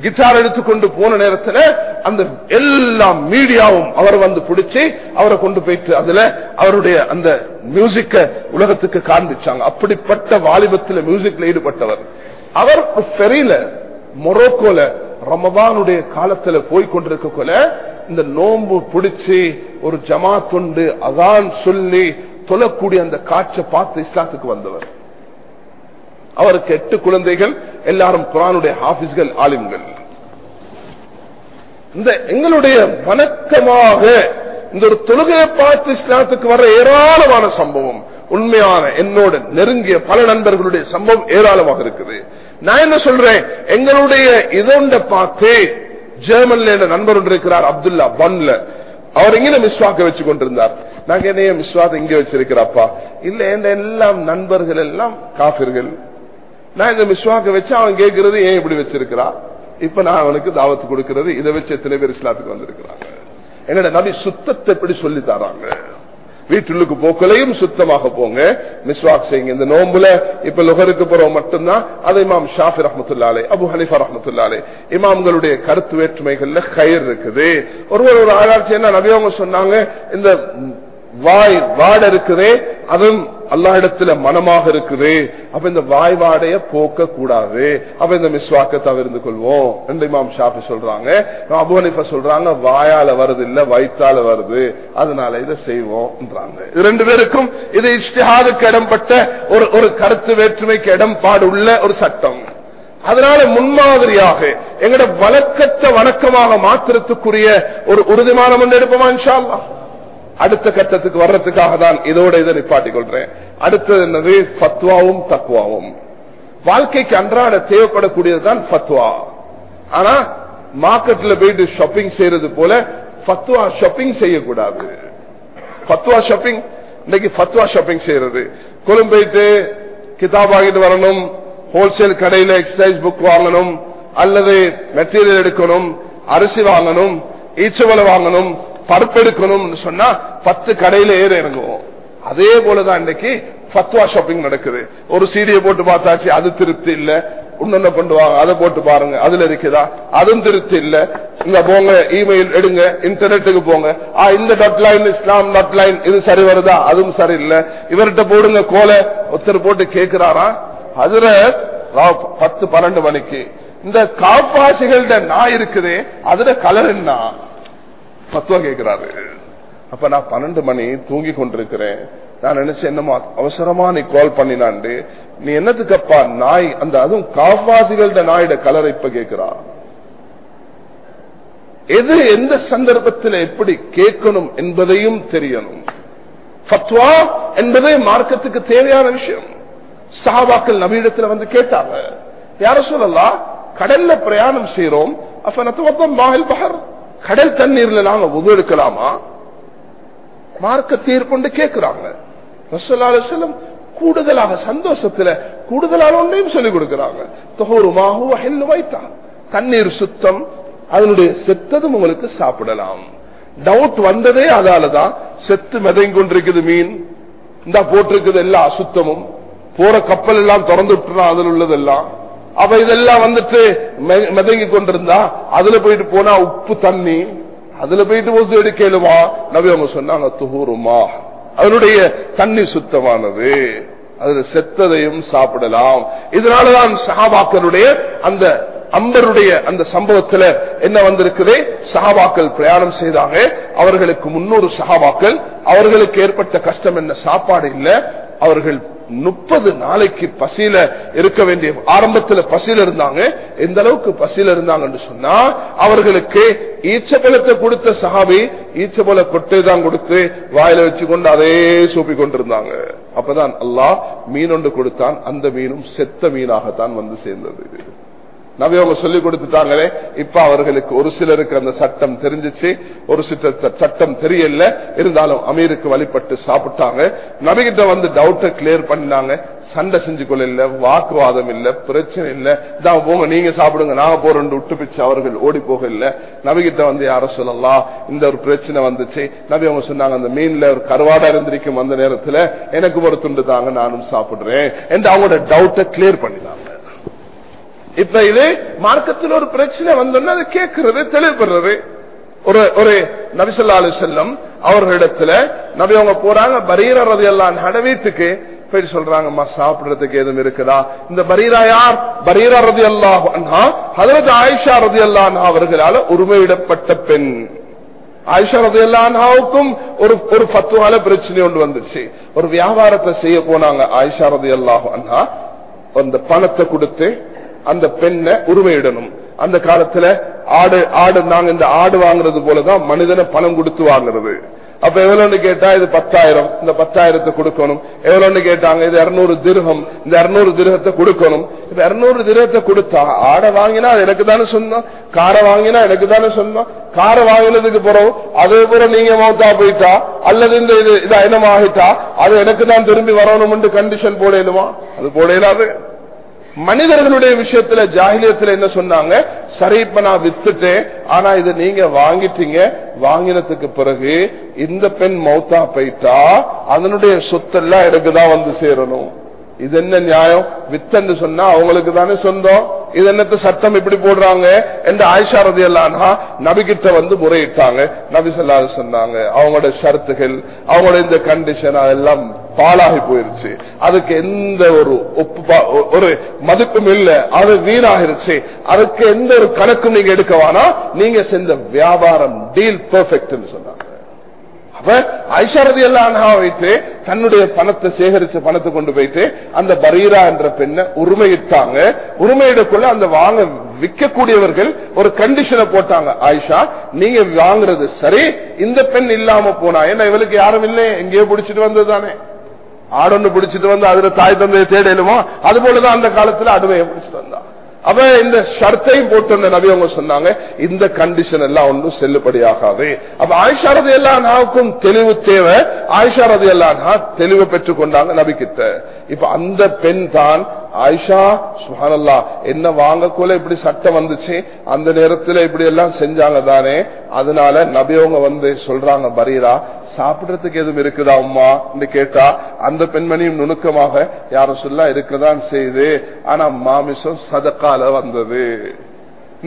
கிட்டார் எடுத்துக்கொண்டு போன நேரத்துல அந்த எல்லா மீடியாவும் அவர் வந்து பிடிச்சி அவரை கொண்டு போயிட்டு அதுல அவருடைய அந்த மியூசிக்க உலகத்துக்கு காண்பிச்சாங்க. அப்படிப்பட்ட வாலிபத்துல மியூசிக்ல ஈடுபட்டவர். அவர் ஃபெரியில மொரோக்கோல ரமபானுடைய காலத்துல போய் கொண்டிருக்க இந்த நோம்பு பிடிச்சி ஒரு ஜமா தொண்டு அதான் சொல்லி தொழக்கூடிய அந்த காட்சை பார்த்து இஸ்லாத்துக்கு வந்தவர். அவருக்கு எட்டு குழந்தைகள் எல்லாரும் குரானுடைய ஹாபிஸ்கள் ஆளுங்கள் இந்த எங்களுடைய வணக்கமாக இந்த ஒரு தொழுகையை பார்த்து இஸ்லாத்துக்கு வர ஏராளமான சம்பவம் உண்மையான என்னோட நெருங்கிய பல நண்பர்களுடைய சம்பவம் ஏராளமாக இருக்குது. நான் என்ன சொல்றேன்? எங்களுடைய இதொண்ட பார்த்து ஜெர்மன்ல என்ற நண்பர் ஒன்று இருக்கிறார் அப்துல்லா பன்ல. அவர் எங்கே மிஸ்வாக்க வச்சு கொண்டிருந்தார். நாங்க என்னைய மிஸ்வாத் இங்க வச்சிருக்கிறாப்பா இல்ல இந்த எல்லாம் நண்பர்கள் எல்லாம் காபிர்கள் நான் இந்த மிஸ்வாக்க வச்சு அவன் கேட்கறது ஏன் இப்படி வச்சிருக்கிறா? இப்ப நான் அவனுக்கு தாவத்து கொடுக்கிறது. இதை வச்சு எத்தனை பேர் இஸ்லாத்துக்கு வந்திருக்கிறாங்க? என்னோட நபி சுத்தத்தை எப்படி சொல்லி தராங்க? வீட்டுக்கு போக்கலையும் சுத்தமாக போங்க. மிஸ்வாக் செய்யுங்க இந்த நோம்புல இப்ப லுகருக்கு போறோம் மட்டும்தான். அதை இமாம் ஷாஃபி ரஹமத்துல்லாலே அபு ஹலிஃபா ரஹமத்துல்லாலே இமாம்களுடைய கருத்து வேற்றுமைகள்ல கயிறு இருக்குது. ஒருவர் ஒரு ஆராய்ச்சி என்ன நபியவங்க சொன்னாங்க இந்த வாய் வாட இருக்குதே அதுவும் அல்லா இடத்துல மனமாக இருக்குது. அப்ப இந்த வாய் வாடைய போக்க கூடாது அப்ப இந்த மிஸ்வாக்க தவிர்த்து கொள்வோம். ரெண்டு மாம் ஷாஃபி சொல்றாங்க. அபுஹனிஃபா சொல்றாங்க வாயால வருது இல்ல வயிற்றால வருது. அதனால இதை செய்வோம்ன்றாங்க. இது ரெண்டு பேருக்கும் இது இஷ்டிஹாதுக்கு இடம்பட்ட ஒரு ஒரு கருத்து வேற்றுமைக்கு இடம்பாடு உள்ள ஒரு சட்டம். அதனால முன்மாதிரியாக எங்கட வழக்கத்தை வணக்கமாக மாத்திரத்துக்குரிய ஒரு உறுதிமானம் ஒன்று எடுப்போமா இன்ஷா அடுத்த கட்டத்துக்கு வர்றதுக்காக தான் இதோட இதை நிப்பாட்டிக் கொள்றேன் அடுத்தது என்னது? பத்வாவும் தக்குவாவும் வாழ்க்கைக்கு அன்றாட தேவைப்படக்கூடியதுதான் ஃபத்வா. ஆனா மார்க்கெட்ல போயிட்டு ஷாப்பிங் செய்யறது போல பத்வா ஷாப்பிங் செய்யக்கூடாது. பத்வா ஷாப்பிங் இன்னைக்கு ஃபத்வா ஷாப்பிங் செய்யறது. கொழும்பு போயிட்டு கிதாப் வாங்கிட்டு வரணும் ஹோல்சேல் கடையில எக்ஸசைஸ் புக் வாங்கணும் அல்லது மெட்டீரியல் எடுக்கணும் அரிசி வாங்கணும் ஈச்சவலை வாங்கணும் பருப்பெடுக்கணும்னு சொன்னா பத்து கடையில ஏற இறங்குவோம். அதே போலதான் இன்னைக்கு ஃபத்வா ஷாப்பிங் நடக்குது. ஒரு சீடியை போட்டு பார்த்தாச்சு அது திருப்தி இல்ல. இன்னொன்னு கொண்டு வாங்க அதை போட்டு பாருங்க அதுல இருக்குதா? அதுவும் திருப்தி இல்ல. இங்க போங்க இமெயில் எடுங்க இன்டர்நெட்டுக்கு போங்க. ஆ இந்த dot line Islam dot line இது சரி வருதா? அதுவும் சரியில்லை இவர்கிட்ட போடுங்க கோலை. ஒருத்தர் போட்டு கேட்கிறாரா அதுல பத்து பன்னெண்டு மணிக்கு. இந்த காப்பாசிகள்ட நான் இருக்குதே அதுல கலர் என்ன? பத்துவா கேட்கிறாரு அப்ப நான் பன்னெண்டு மணி தூங்கி கொண்டிருக்கிறேன். நான் நினைச்சேன் என்னமா அவசரமா நீ கால் பண்ணினாண்டு. நீ என்னத்துக்கப்பா நாய்? அந்த அதுவும் காவாசிகள நாயோட கலரை இப்ப கேட்கிறா எது எந்த சந்தர்ப்பத்தில் எப்படி கேட்கணும் என்பதையும் தெரியணும். பத்வா என்பதே மார்க்கத்துக்கு தேவையான விஷயம். சஹாபாக்கள் நவீனத்தில் வந்து கேட்டாங்க. யார சொல்லலாம் கடல்ல பிரயாணம் செய்யறோம் அப்ப நத்துவத்தம் மாஹில் பகர் கடல் தண்ணீர்ல நாங்க உது எடுக்கலாமா? மார்க்க தீர்ப்பு கேட்கிறாங்க. கூடுதலாக சந்தோஷத்துல கூடுதலான ஒன்றையும் சொல்லிக் கொடுக்கிறாங்க. தொகருமாக வைத்தா. தண்ணீர் சுத்தம் அதனுடைய செத்ததும் உங்களுக்கு சாப்பிடலாம். டவுட் வந்ததே அதாலதான் செத்து மிதங்கொண்டிருக்குது மீன். இந்த போட்டிருக்குது எல்லா அசுத்தமும். போற கப்பல் எல்லாம் திறந்து விட்டுறான் அதில் உள்ளதெல்லாம். அப்ப இதெல்லாம் வந்துட்டு மிதங்கி கொண்டிருந்தா அதுல போயிட்டு போனா உப்பு தண்ணி அதுல போயிட்டு ஒசு எடுக்கலுமா? நபி அவங்க சொன்னாங்க துகூருமா அதனுடைய தண்ணி சுத்தமானது. அதுல செத்ததையும் சாப்பிடலாம். இதனாலதான் சஹாபாக்களுடைய அந்த அம்பருடைய அந்த சம்பவத்துல என்ன வந்திருக்குது? சஹாபாக்கள் பிரயாணம் செய்தாங்க. அவர்களுக்கு முன்னூறு சஹாபாக்கள் அவர்களுக்கு ஏற்பட்ட கஷ்டம் என்ன? சாப்பாடு இல்ல. அவர்கள் முப்பது நாளைக்கு பசியில இருக்க வேண்டிய ஆரம்பத்துல பசியில இருந்தாங்க. எந்த அளவுக்கு பசியில இருந்தாங்கன்னு சொன்னா அவர்களுக்கு ஈச்சபலத்தை கொடுத்த சஹாபி ஈச்சபல கொட்டை தான் கொடுத்து வாயில வச்சு கொண்டு அதே சூப்பி கொண்டிருந்தாங்க. அப்பதான் அல்லாஹ் மீன் ஒன்று கொடுத்தான். அந்த மீனும் செத்த மீனாகத்தான் வந்து சேர்ந்தது. நபி அவங்க சொல்லி கொடுத்துட்டாங்களே இப்ப அவர்களுக்கு ஒரு சிலருக்கு அந்த சட்டம் தெரிஞ்சிச்சு. ஒரு சில சட்டம் தெரியல. இருந்தாலும் அமீருக்கு வழிபட்டு சாப்பிட்டாங்க. நபிகிட்ட வந்து டவுட்டை கிளியர் பண்ணினாங்க. சண்டை செஞ்சு கொள்ள வாக்குவாதம் இல்ல பிரச்சனை இல்ல. இதான் போங்க நீங்க சாப்பிடுங்க நாங்க போறோம் விட்டு பிச்சு அவர்கள் ஓடி போக இல்ல. நபிகிட்ட வந்து யார சொல்லலாம் இந்த ஒரு பிரச்சனை வந்துச்சு. நபி அவங்க சொன்னாங்க அந்த மீன்ல ஒரு கருவாடா இருந்திருக்கும் அந்த நேரத்துல எனக்கு ஒரு துண்டு தாங்க நானும் சாப்பிடுறேன். என்று அவங்களோட டவுட்டை கிளியர் பண்ணினாங்க. இப்ப இது மார்க்கத்தில் ஒரு பிரச்சனை வந்தோம்னா அதை கேட்கறது தெளிவுபடுறது. ஒரு ஒரு நபிசல்லா அலி செல்லம் அவர்களிடத்துல நபி அவங்க போறாங்க பரீர ரதி எல்லாம் வீட்டுக்கு போய் சொல்றாங்கம்மா சாப்பிடுறதுக்கு எதுவும் இருக்குதா? இந்த பரீரா யார்? பரீரா ரதி அல்லாஹ் அண்ணா ஹதரத் ஆயிஷா ரதி அல்லாஹ் அவர்களால உரிமையிடப்பட்ட பெண். ஆயிஷா ரதி அல்லாஹாவுக்கும் ஒரு ஒரு பத்துவால பிரச்சனை ஒன்று வந்துச்சு. ஒரு வியாபாரத்தை செய்ய போனாங்க ஆயிஷா ரதி அல்லாஹ் அண்ணா அந்த பணத்தை கொடுத்து அந்த பெண்ணை உரிமையிடணும் அந்த காலத்துல ஆடு ஆடு நாங்க இந்த ஆடு வாங்குறது போலதான் மனிதனை பணம் கொடுத்து வாங்குறது. அப்ப எவ்வளவுன்னு கேட்டா இது பத்தாயிரம். இந்த பத்தாயிரத்தை கொடுக்கணும். எவ்வளவுன்னு கேட்டாங்க இது இருநூறு திருகம். இந்த இருநூறு திருகத்தை கொடுக்கணும். இப்ப இருநூறு திருகத்தை கொடுத்தா ஆடை வாங்கினா அது எனக்கு தானே சொந்தம். காரை வாங்கினா எனக்கு தானே சொந்தம். காரை வாங்கினதுக்கு பிறகு அதே போல நீங்க மௌத்தா போயிட்டா அல்லது இந்த இது இது என்னமாகிட்டா அது எனக்கு தான் திரும்பி வரணும்னு கண்டிஷன் போடணுமா? அது போடலாது மனிதர்களுடைய விஷயத்துல ஜாகிலியத்துல என்ன சொன்னாங்க? சரி இப்ப நான் வித்துட்டேன். ஆனா இதை நீங்க வாங்கிட்டீங்க. வாங்கினதுக்கு பிறகு இந்த பெண் மௌத்தா போயிட்டா அதனுடைய சொத்தெல்லாம் எனக்கு தான் வந்து சேரணும். இது என்ன நியாயம்? வித்தன்னு சொன்னா அவங்களுக்கு தானே சொந்தம். இது என்னத்த சட்டம் இப்படி போடுறாங்க? என்று ஆயிஷா ரதி நபிகிட்ட வந்து முறையிட்டாங்க. நபிசல்லாத சொன்னாங்க அவங்களோட ஷரத்துகள் அவங்களோட இந்த கண்டிஷன் அதெல்லாம் பாலாகி போயிருச்சு. அதுக்கு எந்த ஒரு ஒப்பு ஒரு மதிப்பும் இல்லை. அது வீணாகிருச்சு. அதுக்கு எந்த ஒரு கணக்கும் நீங்க எடுக்கவானா நீங்க செஞ்ச வியாபாரம் டீல் பெர்ஃபெக்ட் சொன்னாங்க. அப்ப ஐஷாரதி எல்லாம் வைத்து தன்னுடைய பணத்தை சேகரிச்ச பணத்தை கொண்டு போயிட்டு அந்த பரீரா என்ற பெண்ணை உரிமையிட்டாங்க. உரிமையிடக்குள்ள அந்த வாங்க விற்கக்கூடியவர்கள் ஒரு கண்டிஷனை போட்டாங்க. ஆயிஷா நீங்க வாங்குறது சரி இந்த பெண் இல்லாம போனா ஏன்னா இவளுக்கு யாரும் இல்லை எங்கேயோ பிடிச்சிட்டு வந்தது தானே ஆடொன்னு பிடிச்சிட்டு வந்து அதுல தாய் தந்தையை தேடலுமா அது போலதான் அந்த காலத்துல அடுமையை பிடிச்சிட்டு வந்தா. அவ இந்த ஷர்த்தையும் போட்டு நபி அவங்க சொன்னாங்க இந்த கண்டிஷன் எல்லாம் ஒன்றும் செல்லுபடியாகாது. அப்ப ஆயிஷாரது எல்லாருக்கும் தெளிவு தேவை. ஆயிஷாரது எல்லாம் தெளிவு பெற்றுக் கொண்டாங்க நபி கிட்ட இப்ப அந்த பெண் தான் ஆயிஷா சுஹானல்லா என்ன வாங்கக்குள்ள இப்படி சட்டம் வந்துச்சு? அந்த நேரத்துல இப்படி எல்லாம் செஞ்சாங்க தானே? அதனால நபியவங்க வந்து சொல்றாங்க பரீரா சாப்பிடறதுக்கு எதுவும் இருக்குதா அம்மா என்று கேட்டா அந்த பெண்மணியும் நுணுக்கமாக யாரும் சொல்ல இருக்கதான் செய்யுது ஆனா மாமிசம் சதக்கால வந்தது.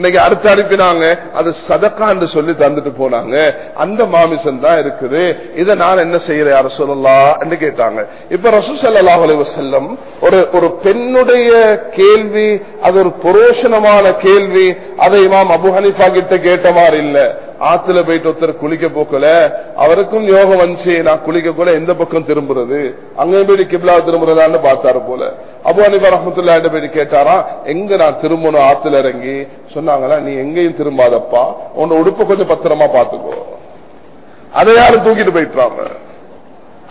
இன்னைக்கு அடுத்து அனுப்பினாங்க அது சதக்கா என்று சொல்லி தந்துட்டு போனாங்க. அந்த மாமிசம் தான் இருக்குது. இதை நான் என்ன செய்யறேன் யார சொல்லலாம் என்று கேட்டாங்க. இப்ப ரசூ சல்லாஹ் செல்லம் ஒரு ஒரு பெண்ணுடைய கேள்வி அது ஒரு புரோஷனமான கேள்வி. அதை இமாம் அபு ஹனிஃபா கிட்ட கேட்ட மாதிரி இல்லை. ஆத்துல போயிட்டு ஒருத்தர் குளிக்க போக்கல அவருக்கும் யோகம் வந்துச்சு நான் குளிக்க கூட எந்த பக்கம் திரும்புறது? அங்கே போய் கிப்லா திரும்புறதான்னு பார்த்தாரு போல. அபு அனிபா ரஹமத்துல்லா போயிட்டு கேட்டாராம் எங்க நான் திரும்பணும் ஆத்துல இறங்கி? சொன்னாங்களா நீ எங்கேயும் திரும்பாதப்பா உன்னோட உடுப்ப கொஞ்சம் பத்திரமா பாத்துக்கோ அதை யாரும் தூக்கிட்டு போயிட்டாங்க.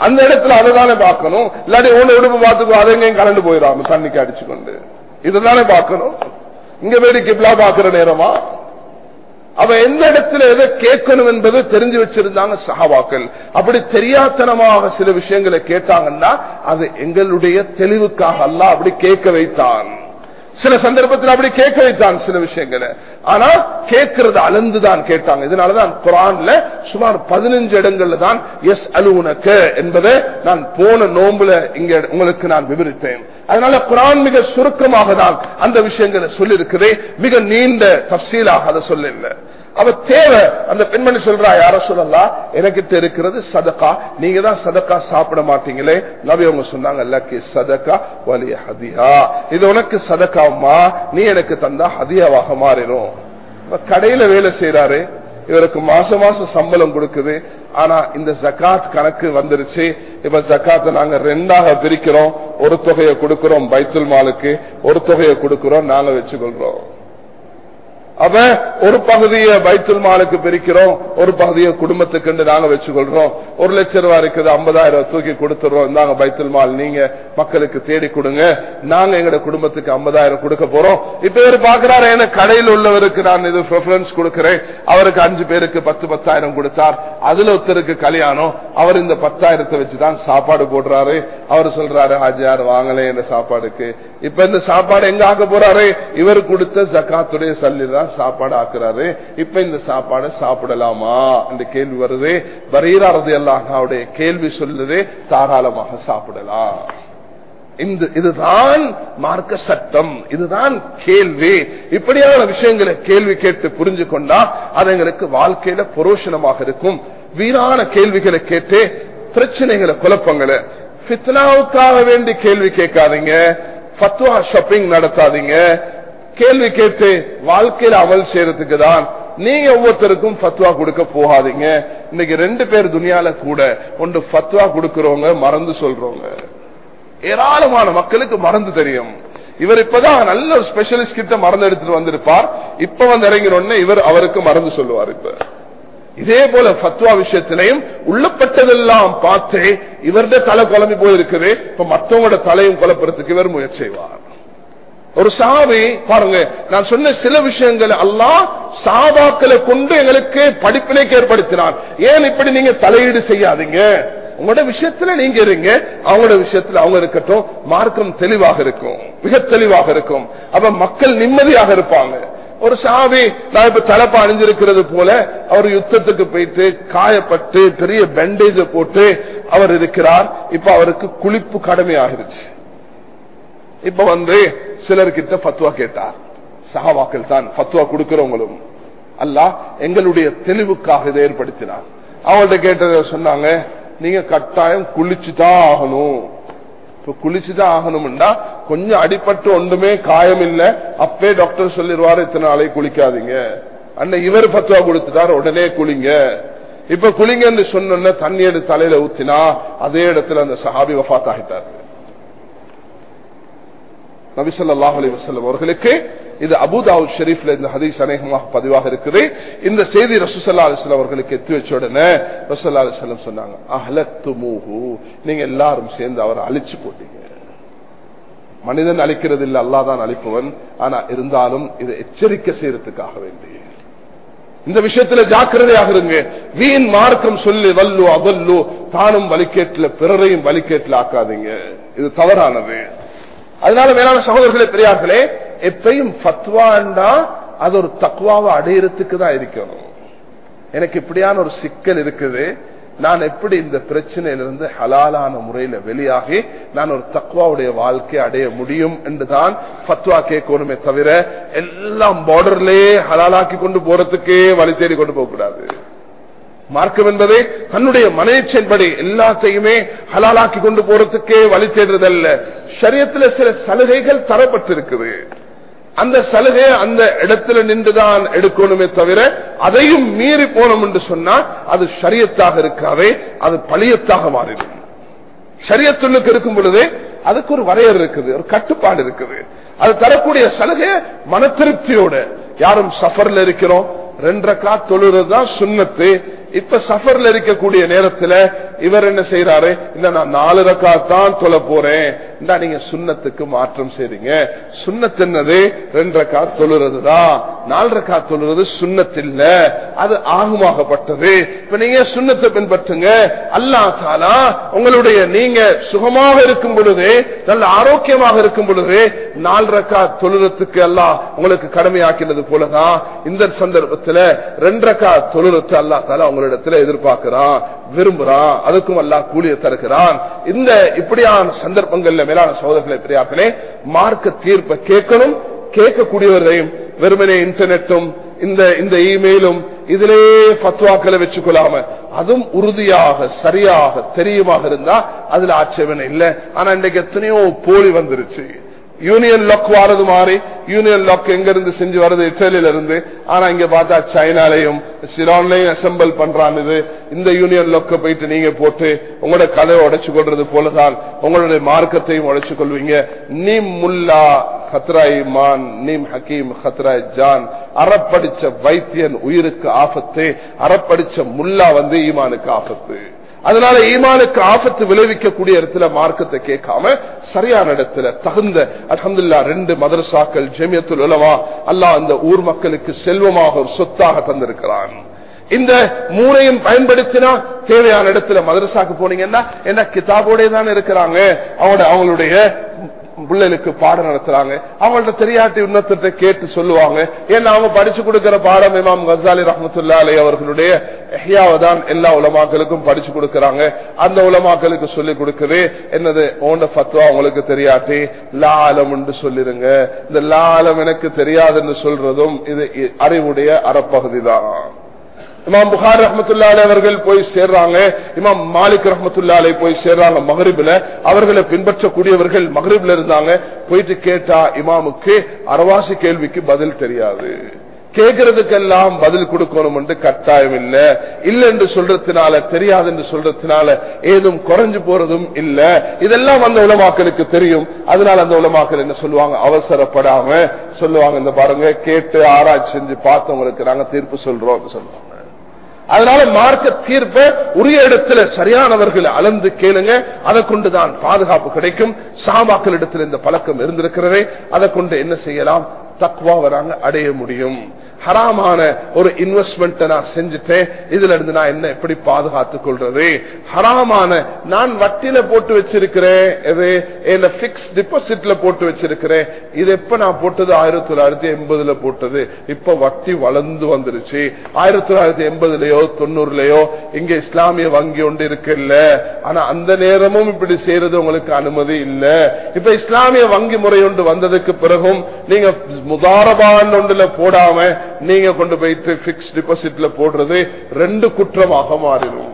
அந்த இடத்துல அதை தானே பார்க்கணும். இல்லாட்டி உன்னை உடுப்பு பார்த்துக்கோ அதை எங்கேயும் கலந்து போயிடாம தண்ணிக்கு அடிச்சு கொண்டு இதுதானே பார்க்கணும். இங்க போய் கிப்லா பாக்குற நேரமா? அவ எந்த இடத்துல எதை கேட்கணும் என்பது தெரிஞ்சு வச்சிருந்தாங்க சஹாபாக்கள். அப்படி தெரியாத்தனமாக சில விஷயங்களை கேட்டாங்கன்னா அது எங்களுடைய தெளிவுக்காக அல்ல அப்படி கேட்க வைத்தான். சில சந்தர்ப்பத்தில் அப்படி கேட்க வைத்தான் சில விஷயங்களை. ஆனா கேட்கறது அளந்துதான் கேட்டாங்க. இதனாலதான் குரான்ல சுமார் பதினஞ்சு இடங்கள்ல தான் எஸ் அலுவனக்கு என்பதை நான் போன நோம்புல இங்க உங்களுக்கு நான் விவரித்தேன். அதனால குரான் மிக சுருக்கமாக தான் அந்த விஷயங்களை சொல்லியிருக்கிறேன். மிக நீண்ட தப்சீலாக அதை சொல்லல அவ தேவை. அந்த பெண்மணி சொல்றா யார சொல்லலாம் எனக்கு இருக்கிறது சதக்கா. நீங்க தான் சதக்கா சாப்பிட மாட்டீங்களே. நபி அவங்க சொன்னாங்க சதக்கா வலிய ஹதியா. இது உனக்கு சதக்காமா நீ எனக்கு தந்தா ஹதியாவாக மாறிடும். இப்ப கடையில வேலை செய்யறாரு இவருக்கு மாசம் மாசம் சம்பளம் கொடுக்குது. ஆனா இந்த ஜக்காத் கணக்கு வந்துருச்சு. இப்ப ஜக்காத்தை நாங்க ரெண்டாக பிரிக்கிறோம். ஒரு தொகையை கொடுக்கிறோம் பைத்துல் மாலுக்கு ஒரு தொகையை கொடுக்கிறோம். நாங்க வச்சுக்கொள்றோம். அப்ப ஒரு பகுதியை பைத்துல் மாலுக்கு பிரிக்கிறோம் ஒரு பகுதியை குடும்பத்துக்கு நாங்க வச்சுக்கொள்றோம். ஒரு லட்சம் ரூபாய் இருக்குது ஐம்பதாயிரம் தூக்கி கொடுத்துறோம் இந்தாங்க பைத்துல் மால் நீங்க மக்களுக்கு தேடி கொடுங்க. நாங்க எங்க குடும்பத்துக்கு ஐம்பதாயிரம் கொடுக்க போறோம். இப்ப இவர் பாக்குறாரு என்ன கடையில் உள்ளவருக்கு நான் இது ப்ரிஃபரன்ஸ் கொடுக்கிறேன். அவருக்கு அஞ்சு பேருக்கு பத்து பத்தாயிரம் கொடுத்தார். அதுல ஒருத்தருக்கு கல்யாணம். அவர் இந்த பத்தாயிரத்தை வச்சுதான் சாப்பாடு போடுறாரு. அவர் சொல்றாரு ஆஜியார் வாங்கலே என்ற சாப்பாடுக்கு. இப்ப இந்த சாப்பாடு எங்க ஆக்க போறாரு? இவர் கொடுத்த ஜக்காத்துடைய சல்லிதான் சாப்பாடு ஆக்குறாரு. இப்ப இந்த சாப்பாடு சாப்பிடலாமா? என்று கேள்வி வருது. பரீராரது அல்லாஹாவுடைய கேள்வி சொல்லுது. தாராளமாக சாப்பிடலாம். இந்த இதுதான் மார்க்க சட்டம் இதுதான் கேள்வி. இப்படியான விஷயங்களை கேள்வி கேட்டு புரிஞ்சு கொண்டா அது எங்களுக்கு வாழ்க்கையில புரோஷனமாக இருக்கும். வீணான கேள்விகளை கேட்டு பிரச்சனைகளை குழப்பங்களை பித்னாவுக்காக வேண்டி கேள்வி கேட்காதீங்க. ஃபத்வா ஷாப்பிங் நடத்தாதீங்க. கேள்வி கேட்டு வாழ்க்கையில அவல் செய்யறதுக்கு தான் நீங்க ஒவ்வொருத்தருக்கும் பத்வா கொடுக்க போகாதீங்க. இன்னைக்கு ரெண்டு பேர் துணியால கூட ஒன்று ஃபத்வா கொடுக்கறவங்க மறந்து சொல்றவங்க. ஏராளமான மக்களுக்கு மறந்து தெரியும். இவர் இப்பதான் நல்ல ஸ்பெஷலிஸ்ட் கிட்ட மறந்து எடுத்துட்டு வந்திருப்பார். இப்ப வந்து இறங்கினோடனே இவர் அவருக்கு மறந்து சொல்லுவார் இப்ப. இதே போல பத்வா விஷயத்திலையும் உள்ளப்பட்டதெல்லாம் பார்த்து இவருடைய தலை குழம்பி போயிருக்குது. இப்ப மற்றவங்களோட தலையும் குழப்பறதுக்கு இவர் முயற்சி செய்வார். ஒரு சாவி பாருங்க நான் சொன்ன சில விஷயங்களை அல்லா சாபாக்களை கொண்டு எங்களுக்கு படிப்பினைக்கு ஏற்படுத்தினார். ஏன் இப்படி நீங்க தலையீடு செய்யாதீங்க? உங்களோட விஷயத்துல நீங்க இருங்க. அவங்களோட விஷயத்துல அவங்க இருக்கட்டும். மார்க்கம் தெளிவாக இருக்கும். மிக தெளிவாக இருக்கும். அப்ப மக்கள் நிம்மதியாக இருப்பாங்க. ஒரு சாவி நான் இப்ப தலைப்பா அணிஞ்சிருக்கிறது போல அவர் யுத்தத்துக்கு போயிட்டு காயப்பட்டு பெரிய பேண்டேஜ போட்டு அவர் இருக்கிறார். இப்ப அவருக்கு குளிப்பு கடமை ஆகிருச்சு இப்ப வந்து சிலர்கிட்ட பத்துவா கேட்டார். சகாவாக்கள் தான் பத்துவா கொடுக்கிறவங்களும். அல்ல எங்களுடைய தெளிவுக்காக இதை ஏற்படுத்தினார். அவங்கள்ட்ட கேட்டத சொன்னாங்க நீங்க கட்டாயம் குளிச்சுதான் ஆகணும். இப்ப குளிச்சுதான் ஆகணும்டா. கொஞ்சம் அடிபட்டு ஒன்றுமே காயம் இல்ல அப்பே டாக்டர் சொல்லிடுவாரு இத்தனை நாளை குளிக்காதீங்க. அண்ணன் இவர் பத்துவா கொடுத்துட்டார் உடனே குளிங்க. இப்ப குளிங்கன்னு சொன்ன தண்ணி எடுத்து தலையில ஊத்தினா அதே இடத்துல அந்த சஹாபி வஃத் ஆகிட்டார். நபிசல்லாஹ் அலி வசல்லம் அவர்களுக்கு இது அபுதாவுத் ஷெரீப்ல இந்த ஹதீஸ் அநேகமாக பதிவாக இருக்குது. இந்த செய்தி ரசூசல்லா அலிஸ்லாம் அவர்களுக்கு எத்தி வச்ச உடனே ரசூல்லா அலிஸ்லாம் சொன்னாங்க அஹலத்து மூஹு நீங்க எல்லாரும் சேர்ந்து அவரை அழிச்சு போட்டீங்க. மனிதன் அழிக்கிறது இல்லை அல்லாதான் அழிப்பவன். ஆனா இருந்தாலும் இதை எச்சரிக்கை செய்யறதுக்காக வேண்டிய இந்த விஷயத்துல ஜாக்கிரதையாக இருங்க. வீண் மார்க்கம் சொல்லி வல்லு அவல்லு தானும் வலிக்கேட்டில் பிறரையும் வலிக்கேட்டில் ஆக்காதீங்க. இது தவறானது. அதனால மேலான சகோதரர்களே பெரியார்களே எப்பயும் பத்வாண்டா அது ஒரு தக்குவாவை அடையிறதுக்கு தான் இருக்கணும். எனக்கு இப்படியான ஒரு சிக்கல் இருக்குது. நான் எப்படி இந்த பிரச்சனையிலிருந்து ஹலாலான முறையில வெளியாகி நான் ஒரு தக்குவாவுடைய வாழ்க்கையை அடைய முடியும் என்றுதான் ஃபத்வா கேட்கணுமே தவிர எல்லாம் பார்டர்லயே ஹலாலாக்கி கொண்டு போறதுக்கே வழி தேடி கொண்டு போக கூடாது. மார்க்கம் என்பது தன்னுடைய மனைச்சன்படி எல்லாத்தையுமே ஹலாலாக்கி கொண்டு போறதுக்கே வழி தேடுறதல்ல. சரியத்துல சில சலுகைகள் தரப்பட்டிருக்குது. அந்த சலுகை அந்த இடத்துல நின்றுதான் எடுக்கணுமே தவிர அதையும் மீறி போனோம் என்று சொன்னா அது சரியத்தாக இருக்காவே அது பழியத்தாக மாறிடும். சரியத்துள்ளுக்கு இருக்கும் பொழுது அதுக்கு ஒரு வரையறை இருக்குது ஒரு கட்டுப்பாடு இருக்குது. அது தரக்கூடிய சலுகை மன திருப்தியோட. யாரும் சஃபர்ல இருக்கிறோம் ரெண்டரை கா தொழுறதுதான் சுண்ணத்து இப்ப சஃபர்ல இருக்கக்கூடிய நேரத்துல இவர் என்ன செய்யறாரு இல்ல நான் நாலு ரக்கா தான் தொலை போறேன். நீங்க சுண்ணத்துக்கு மாற்றம் செய்றீங்க. சுண்ணத் என்னது? ரெண்டு ரக்கா தொழுறதுதான். நாலு ரக்கா தொழுறது சுண்ணத்து இல்ல. அது ஆகமாகப்பட்டது. இப்ப நீங்க சுண்ணத்தை பின்பற்றுங்க? அல்லா தாலா உங்களுடைய நீங்க சுகமாக இருக்கும் பொழுது நல்ல ஆரோக்கியமாக இருக்கும் பொழுது நாலு ரக்கா தொழுறதுக்கு அல்லா உங்களுக்கு கடமையாக்கினது போலதான். இந்த சந்தர்ப்பத்துல ரெண்டு ரக்கா தொழுறது அல்லா தாலா உங்களிடத்துல எதிர்பார்க்கிறான் விரும்புறான் அதுக்கும் அல்லா கூலிய தருகிறான். இந்த இப்படியான சந்தர்ப்பங்கள்ல மேலான சோதர்களை பிரியாக்களே மார்க்க தீர்ப்பை கேட்கணும் கேட்கக்கூடியவர்களையும் வெறுமனே இன்டர்நெட்டும் இந்த இந்த இமெயிலும் இதிலே பத்வாக்களை வச்சுக்கொள்ளாம அதுவும் உறுதியாக சரியாக தெரியுமாக இருந்தா அதுல ஆட்சேபனை இல்லை. ஆனா இன்னைக்கு எத்தனையோ போலி வந்துருச்சு. யூனியன் லாக் வாரது மாதிரி யூனியன் லாக் எங்க இருந்து செஞ்சு வருது இட்டலியில இருந்து ஆனா இங்க பார்த்தா சைனாலையும் சிலான்லையும் அசம்பிள் பண்றான்னு இந்த யூனியன் லாக்க போயிட்டு நீங்க போட்டு உங்களோட கதவை உடைச்சு கொள்றது போலதான் உங்களுடைய மார்க்கத்தையும் உடைச்சு கொள்வீங்க. நீம் முல்லா ஹத்ராய் மான் நீம் ஹக்கீம் ஹத்ராய் ஜான். அறப்படிச்ச வைத்தியன் உயிருக்கு ஆபத்து அறப்படிச்ச முல்லா வந்து ஈமானுக்கு ஆபத்து. அதனால ஈமானுக்கு ஆபத்து விளைவிக்கக்கூடிய இடத்துல மார்க்கத்தை கேட்காம சரியான இடத்துல தகுந்த அஹமதுல்லா ரெண்டு மதரசாக்கள் ஜெமியத்துல் உலவா அல்லாஹ் அந்த ஊர் மக்களுக்கு செல்வமாக ஒரு சொத்தாக தந்திருக்கிறான். இந்த மூனையும் பயன்படுத்தினா தேவையான இடத்துல மதரசாக்கு போனீங்கன்னா என்ன கிதாபோட தான் இருக்கிறாங்க. அவங்களோட அவங்களுடைய பிள்ளைகளுக்கு பாடம் நடத்துறாங்க. அவங்கள்ட்ட தெரியாட்டி இன்னொருத்த கேட்டு சொல்லுவாங்க. ஏன்னா அவங்க படிச்சு கொடுக்கிற பாடம் இமாம் கசாலி ரஹமத்துல்லா அலை அவர்களுடைய தான் எல்லா உலமாக்களுக்கும் படிச்சு கொடுக்கறாங்க. அந்த உலமாக்களுக்கு சொல்லிக் கொடுக்குது என்னது? ஓண்ட பத்துவா உங்களுக்கு தெரியாட்டி லாலம் என்று சொல்லிருங்க. இந்த லாலம் எனக்கு தெரியாதுன்னு சொல்றதும் இது அறிவுடைய அறப்பகுதி தான் இமாம் புகார் ரஹமத்துல்லாலே அவர்கள் போய் சேர்றாங்க இமாம் மாலிக் ரஹமத்துல்லாலே போய் சேர்றாங்க மகரிபில் அவர்களை பின்பற்றக்கூடியவர்கள் மகரிபில் இருந்தாங்க போயிட்டு கேட்டா இமாமுக்கு அரவாசி கேள்விக்கு பதில் தெரியாது. கேட்கறதுக்கெல்லாம் பதில் கொடுக்கணும் என்று கட்டாயம் இல்ல. இல்ல என்று சொல்றதுனால தெரியாது என்று சொல்றதுனால ஏதும் குறைஞ்சு போறதும் இல்ல. இதெல்லாம் அந்த உலமாக்களுக்கு தெரியும். அதனால அந்த உலமாக்கள் என்ன சொல்லுவாங்க? அவசரப்படாம சொல்லுவாங்க. இந்த பாருங்க கேட்டு ஆராய்ச்சி செஞ்சு பார்த்தவங்களுக்கு நாங்க தீர்ப்பு சொல்றோம் சொல்லுவாங்க. அதனால மார்க்க தீர்ப்பை உரிய இடத்துல சரியானவர்களை அளந்து கேளுங்க. அதை கொண்டுதான் பாதுகாப்பு கிடைக்கும். சாமாக்கள் இடத்தில் இந்த பழக்கம் இருந்திருக்கிறதே. அதை கொண்டு என்ன செய்யலாம்? தக்குவா வராங்க அடைய முடியும். ஹராமான ஒரு இன்வெஸ்ட்மெண்ட் நான் செஞ்சுட்டேன். இதுல இருந்து நான் என்ன எப்படி பாதுகாத்துக் கொள்றது? ஹராமான நான் வட்டியில போட்டு வச்சிருக்கிறேன். பிக்ஸ் டிபாசிட்ல போட்டு வச்சிருக்கிறேன். இது எப்ப நான் போட்டது? ஆயிரத்தி தொள்ளாயிரத்தி எண்பதுல போட்டது. இப்ப வட்டி வளர்ந்து வந்துருச்சு. ஆயிரத்தி தொள்ளாயிரத்தி எண்பதுலயோ தொண்ணூறுலயோ இங்க இஸ்லாமிய வங்கி ஒன்று இருக்கு இல்ல ஆனா அந்த நேரமும் இப்படி செய்யறது உங்களுக்கு அனுமதி இல்ல. இப்ப இஸ்லாமிய வங்கி முறை ஒன்று வந்ததுக்கு பிறகும் நீங்க முதாரபான் ஒன்றுல போடாம நீங்க கொண்டு போயிட்டு பிக்ஸ் டிபாசிட்ல போடுறது ரெண்டு குற்றமாக மாறிடும்.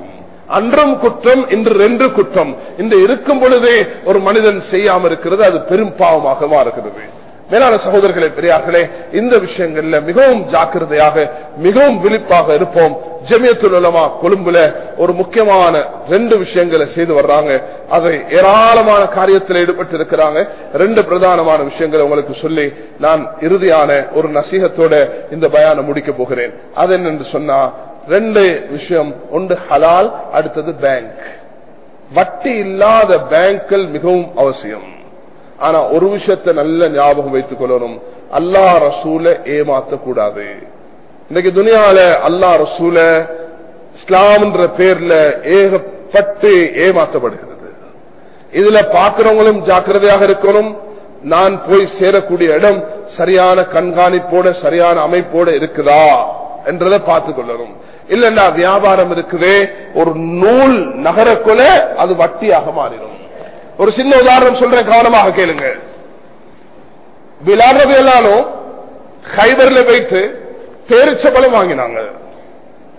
அன்றும் குற்றம் இன்று ரெண்டு குற்றம். இன்று இருக்கும் பொழுதே ஒரு மனிதன் செய்யாம இருக்கிறது அது பெரும் பாவமாக மாறுகிறது. மேலான சகோதரர்களே பெரியார்களே இந்த விஷயங்கள்ல மிகவும் ஜாக்கிரதையாக மிகவும் விழிப்பாக இருப்போம். ஜெமியத்துலமா கொழும்புல ஒரு முக்கியமான ரெண்டு விஷயங்களை செய்து வர்றாங்க. அதை ஏராளமான காரியத்தில் ஈடுபட்டு இருக்கிறாங்க ரெண்டு பிரதானமான விஷயங்களை உங்களுக்கு சொல்லி நான் இறுதியான ஒரு நசீகத்தோட இந்த பயானம் முடிக்க போகிறேன். அது என்னென்று சொன்னா ரெண்டு விஷயம் ஒன்று ஹலால் அடுத்தது பேங்க் வட்டி இல்லாத பேங்க்கள் மிகவும் அவசியம். ஆனா ஒரு விஷயத்தை நல்ல ஞாபகம் வைத்துக் கொள்ளணும் அல்லா ரசூல ஏமாத்த கூடாது இன்னைக்கு துனியால அல்லா ரசூல இஸ்லாம்ன்ற பேர்ல ஏகப்பட்டு ஏமாற்றப்படுகிறது. இதுல பாக்குறவங்களும் ஜாக்கிரதையாக இருக்கணும். நான் போய் சேரக்கூடிய இடம் சரியான கண்காணிப்போட சரியான அமைப்போட இருக்குதா என்றதை பார்த்துக் கொள்ளணும் இல்லன்னா வியாபாரம் இருக்குதே ஒரு நூல் நகரக்குள்ள அது வட்டியாக மாறிடும். ஒரு சின்ன உதாரணம் சொல்றேன் கவனமாக கேளுங்க விளாடுறது எல்லாரும் ஹைபர்ல வைத்து பேரிச்சபலம் வாங்கினாங்க.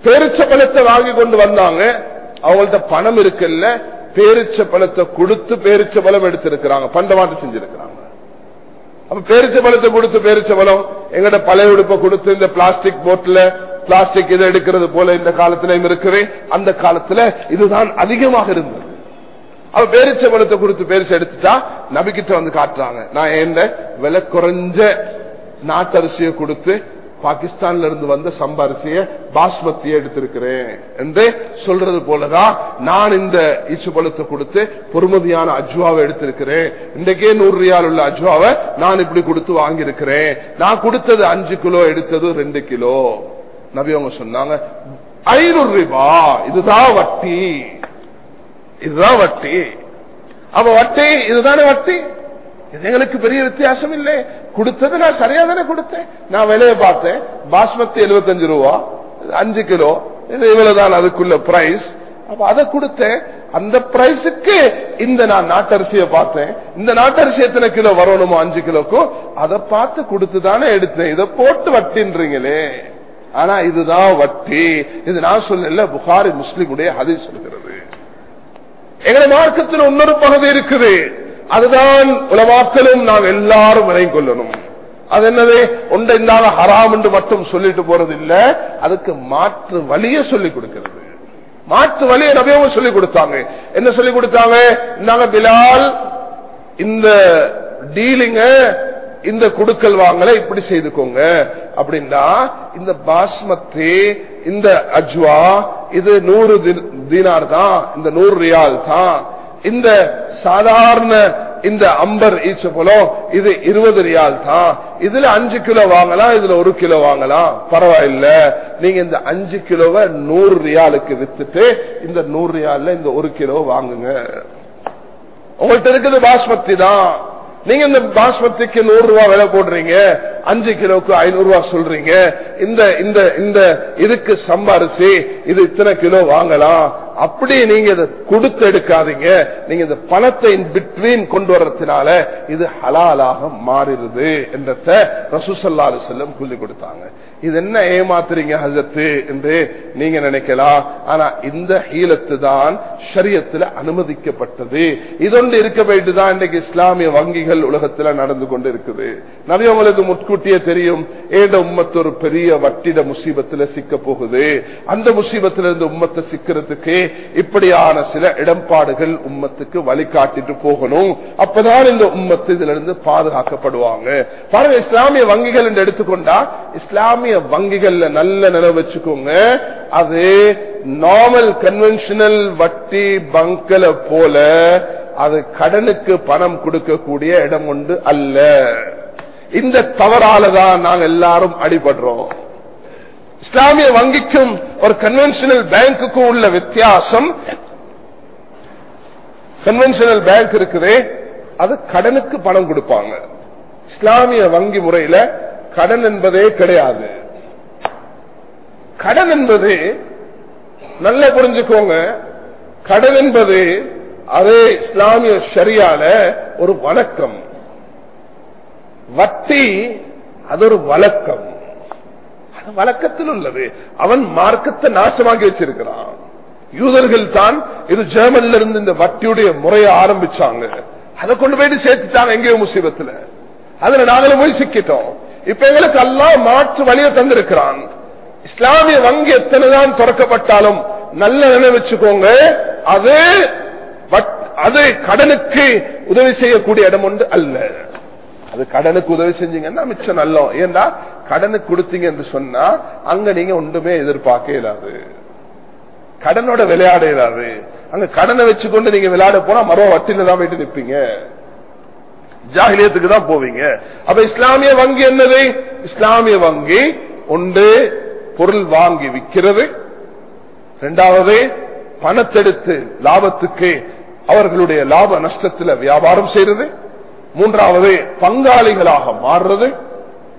பேரிச்சபலத்தை வாங்கி கொண்டு வந்தாங்க. அவங்கள்ட்ட பணம் இருக்குல்ல பேரிச்ச பழத்தை கொடுத்து பேரிச்ச பலம் எடுத்திருக்கிறாங்க. பண்டமாட்டு செஞ்சிருக்கிறாங்க. அப்ப பேரிச்ச பழத்தை கொடுத்து பேரிச்ச பலம் எங்கட பழைய உடுப்பை கொடுத்து இந்த பிளாஸ்டிக் போட்டில் பிளாஸ்டிக் இதை எடுக்கிறது போல இந்த காலத்திலையும் இருக்குது. அந்த காலத்துல இதுதான் அதிகமாக இருந்தது. அவ பேரிச்ச பழத்தை கொடுத்து பேரிச்ச எடுத்துட்டா நபிக்கிட்ட வந்து காட்டுறாங்க. நான் எந்த விலை குறைஞ்ச நாட்டரிசியை கொடுத்து பாகிஸ்தான்ல இருந்து வந்த சம்பரிசிய பாஸ்மதியை எடுத்திருக்கிறேன் என்று சொல்றது போலதான் நான் இந்த ஈச்சு பழத்தை கொடுத்து பொறுமதியான அஜ்வாவை எடுத்திருக்கிறேன். இன்றைக்கே நூறு ரியால் உள்ள அஜ்வாவை நான் இப்படி கொடுத்து வாங்கியிருக்கிறேன். நான் கொடுத்தது அஞ்சு கிலோ எடுத்தது ரெண்டு கிலோ. நபி அவங்க சொன்னாங்க ஐநூறு ரூபாய் இதுதான் வட்டி. இதுதான் வட்டி. அவ வட்டி இதுதானே வட்டி? இது எங்களுக்கு பெரிய வித்தியாசம் இல்லை. கொடுத்தது நான் சரியா தானே கொடுத்தேன். நான் விலையை பார்த்தேன். பாஸ்மதி எழுபத்தஞ்சு ரூபா அஞ்சு கிலோ. இது இவ்வளவுதான் அதுக்குள்ள பிரைஸ் அப்ப அதை கொடுத்தேன். அந்த பிரைஸுக்கு இந்த நான் நாட்டரிசியை பார்த்தேன். இந்த நாட்டரிசி எத்தனை கிலோ வரணுமோ அஞ்சு கிலோக்கும் அதை பார்த்து கொடுத்து தானே எடுத்தேன். இதை போட்டு வட்டின்றீங்களே. ஆனா இதுதான் வட்டி. இது நான் சொல்லல புகாரி முஸ்லிமுடைய அதை சொல்கிறது. எங்களை மார்க்கத்தில் இன்னொரு பகுதி இருக்குது. அதுதான் உலமாக்களும் நாம் எல்லாரும் விலை கொள்ளணும். அது என்னது? ஒன்றை இருந்தாலும் ஹராம் என்று மட்டும் சொல்லிட்டு போறது இல்ல. அதுக்கு மாற்று வழிய சொல்லிக் கொடுக்கிறது. மாற்று வழியை நபியவும் சொல்லிக் கொடுத்தாங்க. என்ன சொல்லிக் கொடுத்தாங்க? இந்தாங்க பிலால் இந்த டீலிங்க இந்த குடுக்கல் வாங்கல இப்படி செய்துக்கோங்க. அப்படின்னா இந்த பாஸ்மதி இந்த அஜ்வா இது நூறு தீனார் தான் இந்த நூறு ரியால் தான். இந்த சாதாரண இந்த அம்பர் ஈச்ச போலம் இது இருபது ரியால் தான். இதுல அஞ்சு கிலோ வாங்கலாம் இதுல ஒரு கிலோ வாங்கலாம். பரவாயில்ல. நீங்க இந்த அஞ்சு கிலோவை நூறு ரியாலுக்கு வித்துட்டு இந்த நூறு ரியால்ல இந்த ஒரு கிலோ வாங்குங்க. உங்கள்கிட்ட இருக்குது பாஸ்மதி தான். நீங்க இந்த பாஸ்மதிக்கு நூறு ரூபாய் விலை போடுறீங்க அஞ்சு கிலோக்கு ஐநூறு ரூபாய் சொல்றீங்க இந்த இந்த இந்த இதுக்கு சம்பாரிசி இது இத்தனை கிலோ வாங்கலாம். அப்படி நீங்க இதை கொடுத்து எடுக்காதீங்க. நீங்க இந்த பணத்தை பிட்வீன் கொண்டு வர்றதுனால இது ஹலாலாக மாறிடுது என்றத ரசூசல்லாறு செல்லம் சொல்லி கொடுத்தாங்க. இது என்ன ஏமாத்துறீங்க ஹசத்து என்று நீங்க நினைக்கலாம். ஆனா இந்த ஹீலத்து தான் சரியத்துல அனுமதிக்கப்பட்டது. இதொன்று இருக்க வேண்டியதுதான் இன்றைக்கு இஸ்லாமிய வங்கிகள் உலகத்துல நடந்து கொண்டு இருக்குது. நிறைய உங்களுக்கு முட்கூட்டியே தெரியும். ஏத உம்மத்து ஒரு பெரிய வட்டிட முசீபத்துல சிக்க போகுது. அந்த முசீபத்துல இருந்து உம்மத்தை சிக்கிறதுக்கு இப்படியான சில இடம்பாடுகள் உம்மத்துக்கு வழிகாட்டிட்டு போகணும். அப்பதான் இந்த உம்மத்து இதுல இருந்து பாதுகாக்கப்படுவாங்க. பாருங்க இஸ்லாமிய வங்கிகள் என்று எடுத்துக்கொண்டா இஸ்லாமிய வங்கிகள்ல நல்ல நினைவு வச்சுக்கோங்க. அது நார்மல் கன்வென்ஷனல் வட்டி பங்கல போல அது கடனுக்கு பணம் கொடுக்கக்கூடிய இடம் ஒன்று அல்ல. இந்த தவறாலதான் நாங்க எல்லாரும் அடிபடுறோம். இஸ்லாமிய வங்கிக்கும் ஒரு கன்வென்ஷனல் பேங்குக்கும் உள்ள வித்தியாசம் கன்வென்ஷனல் பேங்க் இருக்குது அது கடனுக்கு பணம் கொடுப்பாங்க. இஸ்லாமிய வங்கி முறையில கடன் என்பதே கிடையாது. கடன் என்பது நல்ல புரிஞ்சுக்கோங்க கடன் என்பது அதே இஸ்லாமிய சரியால ஒரு வணக்கம் வட்டி அது ஒரு வழக்கம். அது வழக்கத்தில் உள்ளது. அவன் மார்க்கத்தை நாசமாக்கி வச்சிருக்கிறான். யூதர்கள் தான் இது ஜெர்மன்ல இருந்து இந்த வட்டியுடைய முறையை ஆரம்பிச்சாங்க. அதை கொண்டு போயிட்டு சேர்த்துட்டாங்க எங்கேயோ முசீபத்துல. அதுல நாங்களும் போய் சிக்கிட்டோம். இப்ப எங்களுக்கு எல்லாம் மாற்று வழியை தந்திருக்கிறான். இஸ்லாமிய வங்கி எத்தனைதான் திறக்கப்பட்டாலும் நல்ல நினைவு வச்சுக்கோங்க. அது அது கடனுக்கு உதவி செய்யக்கூடிய இடம் ஒன்று அல்ல. அது கடனுக்கு உதவி செஞ்சீங்கன்னா மிச்சம் நல்லோம். ஏன்னா கடனுக்கு கொடுத்தீங்க என்று சொன்னா அங்க நீங்க ஒன்றுமே எதிர்பார்க்க இயலாது. கடனோட விளையாட இயலாது. அங்க கடனை வச்சுக்கொண்டு நீங்க விளையாட போனா மரம் வட்டில தான் போயிட்டு நிப்பீங்க. ஜாகிலியத்துக்கு தான் போவீங்க. அப்ப இஸ்லாமிய வங்கி என்னது? இஸ்லாமிய வங்கி ஒன்று பொருள் வாங்கி விற்கிறது. இரண்டாவது பணத்தெடுத்து லாபத்துக்கு அவர்களுடைய லாப நஷ்டத்தில் வியாபாரம் செய்யறது மூன்றாவது பங்காளிகளாக மாறுறது.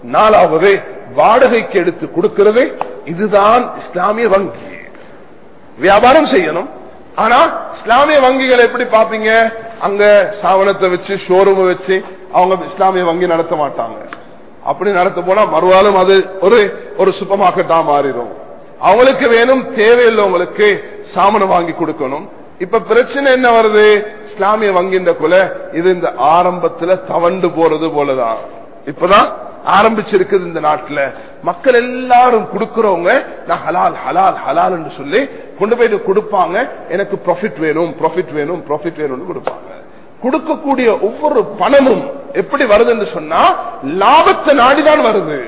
நாலாவது வாடகைக்கு எடுத்து கொடுக்கிறது. இதுதான் இஸ்லாமிய வங்கி. வியாபாரம் செய்யணும். ஆனா இஸ்லாமிய வங்கிகள் எப்படி பாப்பீங்க அங்க சாவனத்தை வச்சு ஷோரூம் வச்சு அவங்க இஸ்லாமிய வங்கி நடத்த மாட்டாங்க. அப்படி நடத்த போனா மறுவாலும் அது ஒரு ஒரு சூப்பர் மார்க்கெட்டா மாறிடும். அவங்களுக்கு வேணும் தேவையில்லவங்களுக்கு சாமனம் வாங்கி கொடுக்கணும். இப்ப பிரச்சனை என்ன வருது? இஸ்லாமிய வங்கின்ற கொலை இது இந்த ஆரம்பத்துல தவண்டு போறது போலதான். இப்பதான் ஆரம்பிச்சிருக்குது இந்த நாட்டுல. மக்கள் எல்லாரும் கொடுக்கறவங்க நான் ஹலால் ஹலால் ஹலால் சொல்லி கொண்டு போயிட்டு கொடுப்பாங்க. எனக்கு ப்ராஃபிட் வேணும் ப்ராஃபிட் வேணும் ப்ராஃபிட் வேணும்னு கொடுப்பாங்க. கொடுக்கக்கூடிய ஒவ்வொரு பணமும் எப்படி வருது என்று சொன்னா லாபத்தை நாடிதான் வருது.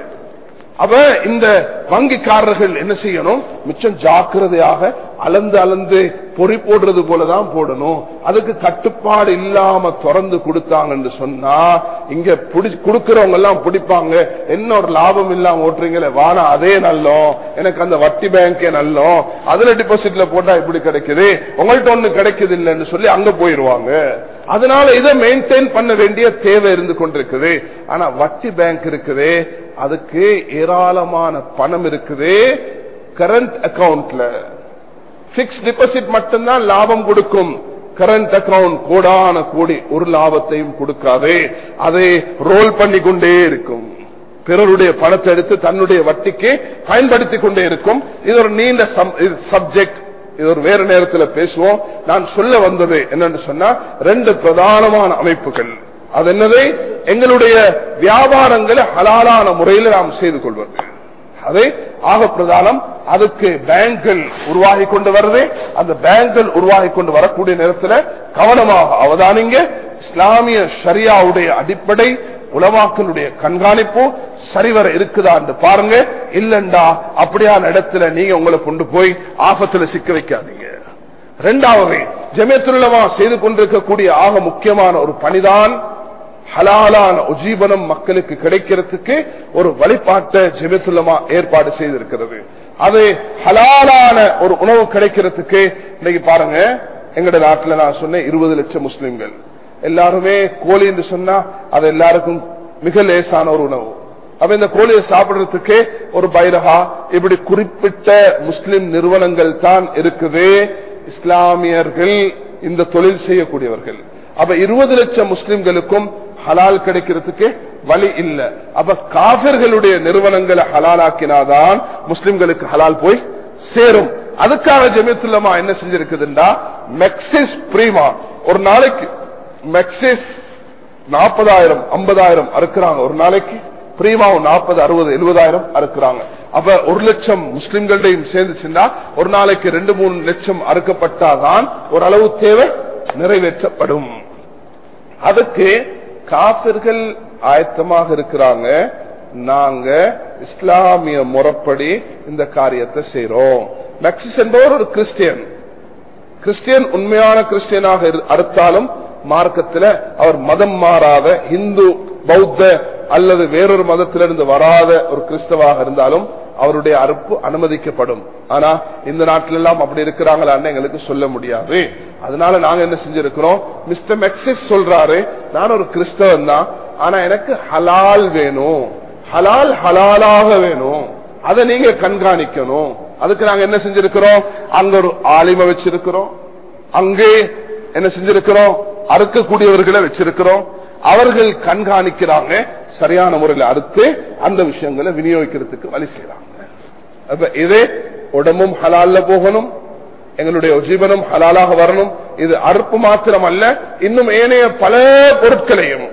அவ இந்த வங்கிக்காரர்கள் என்ன செய்யணும்? மிச்சம் ஜாக்கிரதையாக அளந்து அளந்து பொறி போடுறது போலதான் போடணும். அதுக்கு கட்டுப்பாடு இல்லாம திறந்து கொடுத்தாங்கன்னு சொன்னா இங்க கொடுக்கிறவங்க எல்லாம் பிடிப்பாங்க. என்ன ஒரு லாபம் இல்லாம ஓட்டுறீங்களே வானா அதே நல்லோம். எனக்கு அந்த வட்டி பேங்கே நல்லோம். அதுல டிபாசிட்ல போட்டா இப்படி கிடைக்குது. உங்கள்ட்ட ஒண்ணு கிடைக்குது இல்லைன்னு சொல்லி அங்க போயிருவாங்க. அதனால இதை மெயின்டைன் பண்ண வேண்டிய தேவை இருந்து கொண்டிருக்குது. ஆனா வட்டி பேங்க் இருக்குது. அதுக்கு ஏராளமான பணம் இருக்குது. கரண்ட் அக்கவுண்ட்ல பிக்ஸ் டிபாசிட் மட்டும்தான் லாபம் கொடுக்கும். கரண்ட் அக்கௌண்ட் கோடான கோடி ஒரு லாபத்தையும் கொடுக்காது. அதை ரோல் பண்ணி கொண்டே இருக்கும். பிறருடைய பணத்தை எடுத்து தன்னுடைய வட்டிக்கு பயன்படுத்தி கொண்டே இருக்கும். இது ஒரு நீண்ட சப்ஜெக்ட் இது ஒரு வேறு நேரத்தில் பேசுவோம். நான் சொல்ல வந்தது என்னன்னு சொன்னா ரெண்டு பிரதானமான அமைப்புகள். அது என்னது? எங்களுடைய வியாபாரங்களை ஹலாலான முறையில் நாம் செய்து கொள்வது. அது ஆக பிரதானம் அதுக்கு பேங்குகள் உருவாகி கொண்டு வருது. அந்த பேங்குகள் உருவாகி கொண்டு வரக்கூடிய நேரத்தில் கவனமாக அவதானிங்க. இஸ்லாமிய ஷரியாவுடைய அடிப்படை உலமாக்களுடைய கண்காணிப்பு சரிவர இருக்குதா என்று பாருங்க. இல்லண்டா அப்படியான இடத்துல நீங்க உங்களை கொண்டு போய் ஆபத்துல சிக்க வைக்காதீங்க. இரண்டாவது ஜமியத்துள்ளமா செய்து கொண்டிருக்கக்கூடிய ஆக முக்கியமான ஒரு பணிதான் ஹலாலான உஜீவனம் மக்களுக்கு கிடைக்கிறதுக்கு ஒரு வழிபாட்டை ஜெமித்துள்ளமா ஏற்பாடு செய்திருக்கிறது. அது ஹலாலான ஒரு உணவு கிடைக்கிறதுக்கு இன்னைக்கு பாருங்க எங்கட நாட்டுல நான் சொன்னேன் இருபது லட்சம் முஸ்லிம்கள். எல்லாருமே கோழி என்று சொன்னா அது எல்லாருக்கும் மிக லேசான ஒரு உணவு. அப்ப இந்த கோழியை சாப்பிடுறதுக்கு ஒரு பைரகா இப்படி குறிப்பிட்ட முஸ்லிம் நிறுவனங்கள் தான் இருக்குது. இஸ்லாமியர்கள் இந்த தொழில் செய்யக்கூடியவர்கள். அப்ப இருபது லட்சம் முஸ்லிம்களுக்கும் ஹலால் கிடைக்கிறதுக்கு வழி இல்ல. அப்ப காபிர்களுடைய நிறுவனங்களை ஹலாலாக்கினாதான் முஸ்லிம்களுக்கு ஹலால் போய் சேரும். அதுக்காக ஜெமித்துல்லமா என்ன செஞ்சிருக்குதுண்டா? மெக்சிஸ் பிரீமா ஒரு நாளைக்கு மெக்சிஸ் நாற்பதாயிரம் ஐம்பதாயிரம் அறுக்கிறாங்க. ஒரு நாளைக்கு பிரீமாவும் நாற்பது அறுபது எழுபதாயிரம் அறுக்கிறாங்க. அப்ப ஒரு லட்சம் முஸ்லிம்கள்டையும் சேர்ந்துச்சுன்னா ஒரு நாளைக்கு ரெண்டு மூணு லட்சம் அறுக்கப்பட்டாதான் ஓரளவு தேவை நிறைவேற்றப்படும். அதுக்கு காப்பிர்கள் ஆயத்தமாக இருக்கிறாங்க. நாங்க இஸ்லாமிய முறைப்படி இந்த காரியத்தை செய்யறோம் மெக்சிஸ் என்பவர் ஒரு கிறிஸ்டியன். கிறிஸ்டியன் உண்மையான கிறிஸ்டியனாக அறுத்தாலும் மார்க்கத்தில் அவர் மதம் மாறாத இந்து பௌத்த அல்லது வேறொரு மதத்திலிருந்து வராத ஒரு கிறிஸ்தவாக இருந்தாலும் அவருடைய அறுப்பு அனுமதிக்கப்படும். ஆனா இந்த நாட்டில எல்லாம் அப்படி இருக்கிறாங்களான்னு எங்களுக்கு சொல்ல முடியாது. அதனால நாங்க என்ன செஞ்சிருக்கிறோம்? மிஸ்டர் மெக்சிஸ் சொல்றாரு நான் ஒரு கிறிஸ்தவன் தான் ஆனா எனக்கு ஹலால் வேணும். ஹலால் ஹலாலாக வேணும். அதை நீங்க கண்காணிக்கணும். அதுக்கு நாங்க என்ன செஞ்சிருக்கிறோம்? அங்க ஒரு ஆலிம வச்சிருக்கிறோம். அங்கே என்ன செஞ்சிருக்கிறோம்? அறுக்கக்கூடியவர்களை வச்சிருக்கிறோம். அவர்கள் கண்காணிக்கிறாங்க சரியான முறையில் அறுத்து அந்த விஷயங்களை விநியோகிக்கிறதுக்கு வழி செய்யறாங்க. அப்ப இது உடம்பும் ஹலால்ல போகணும் எங்களுடைய ஜீவனும் ஹலாலாக வரணும் இது அறுப்பு மாத்திரம் அல்ல இன்னும் ஏனைய பல பொருட்களையும்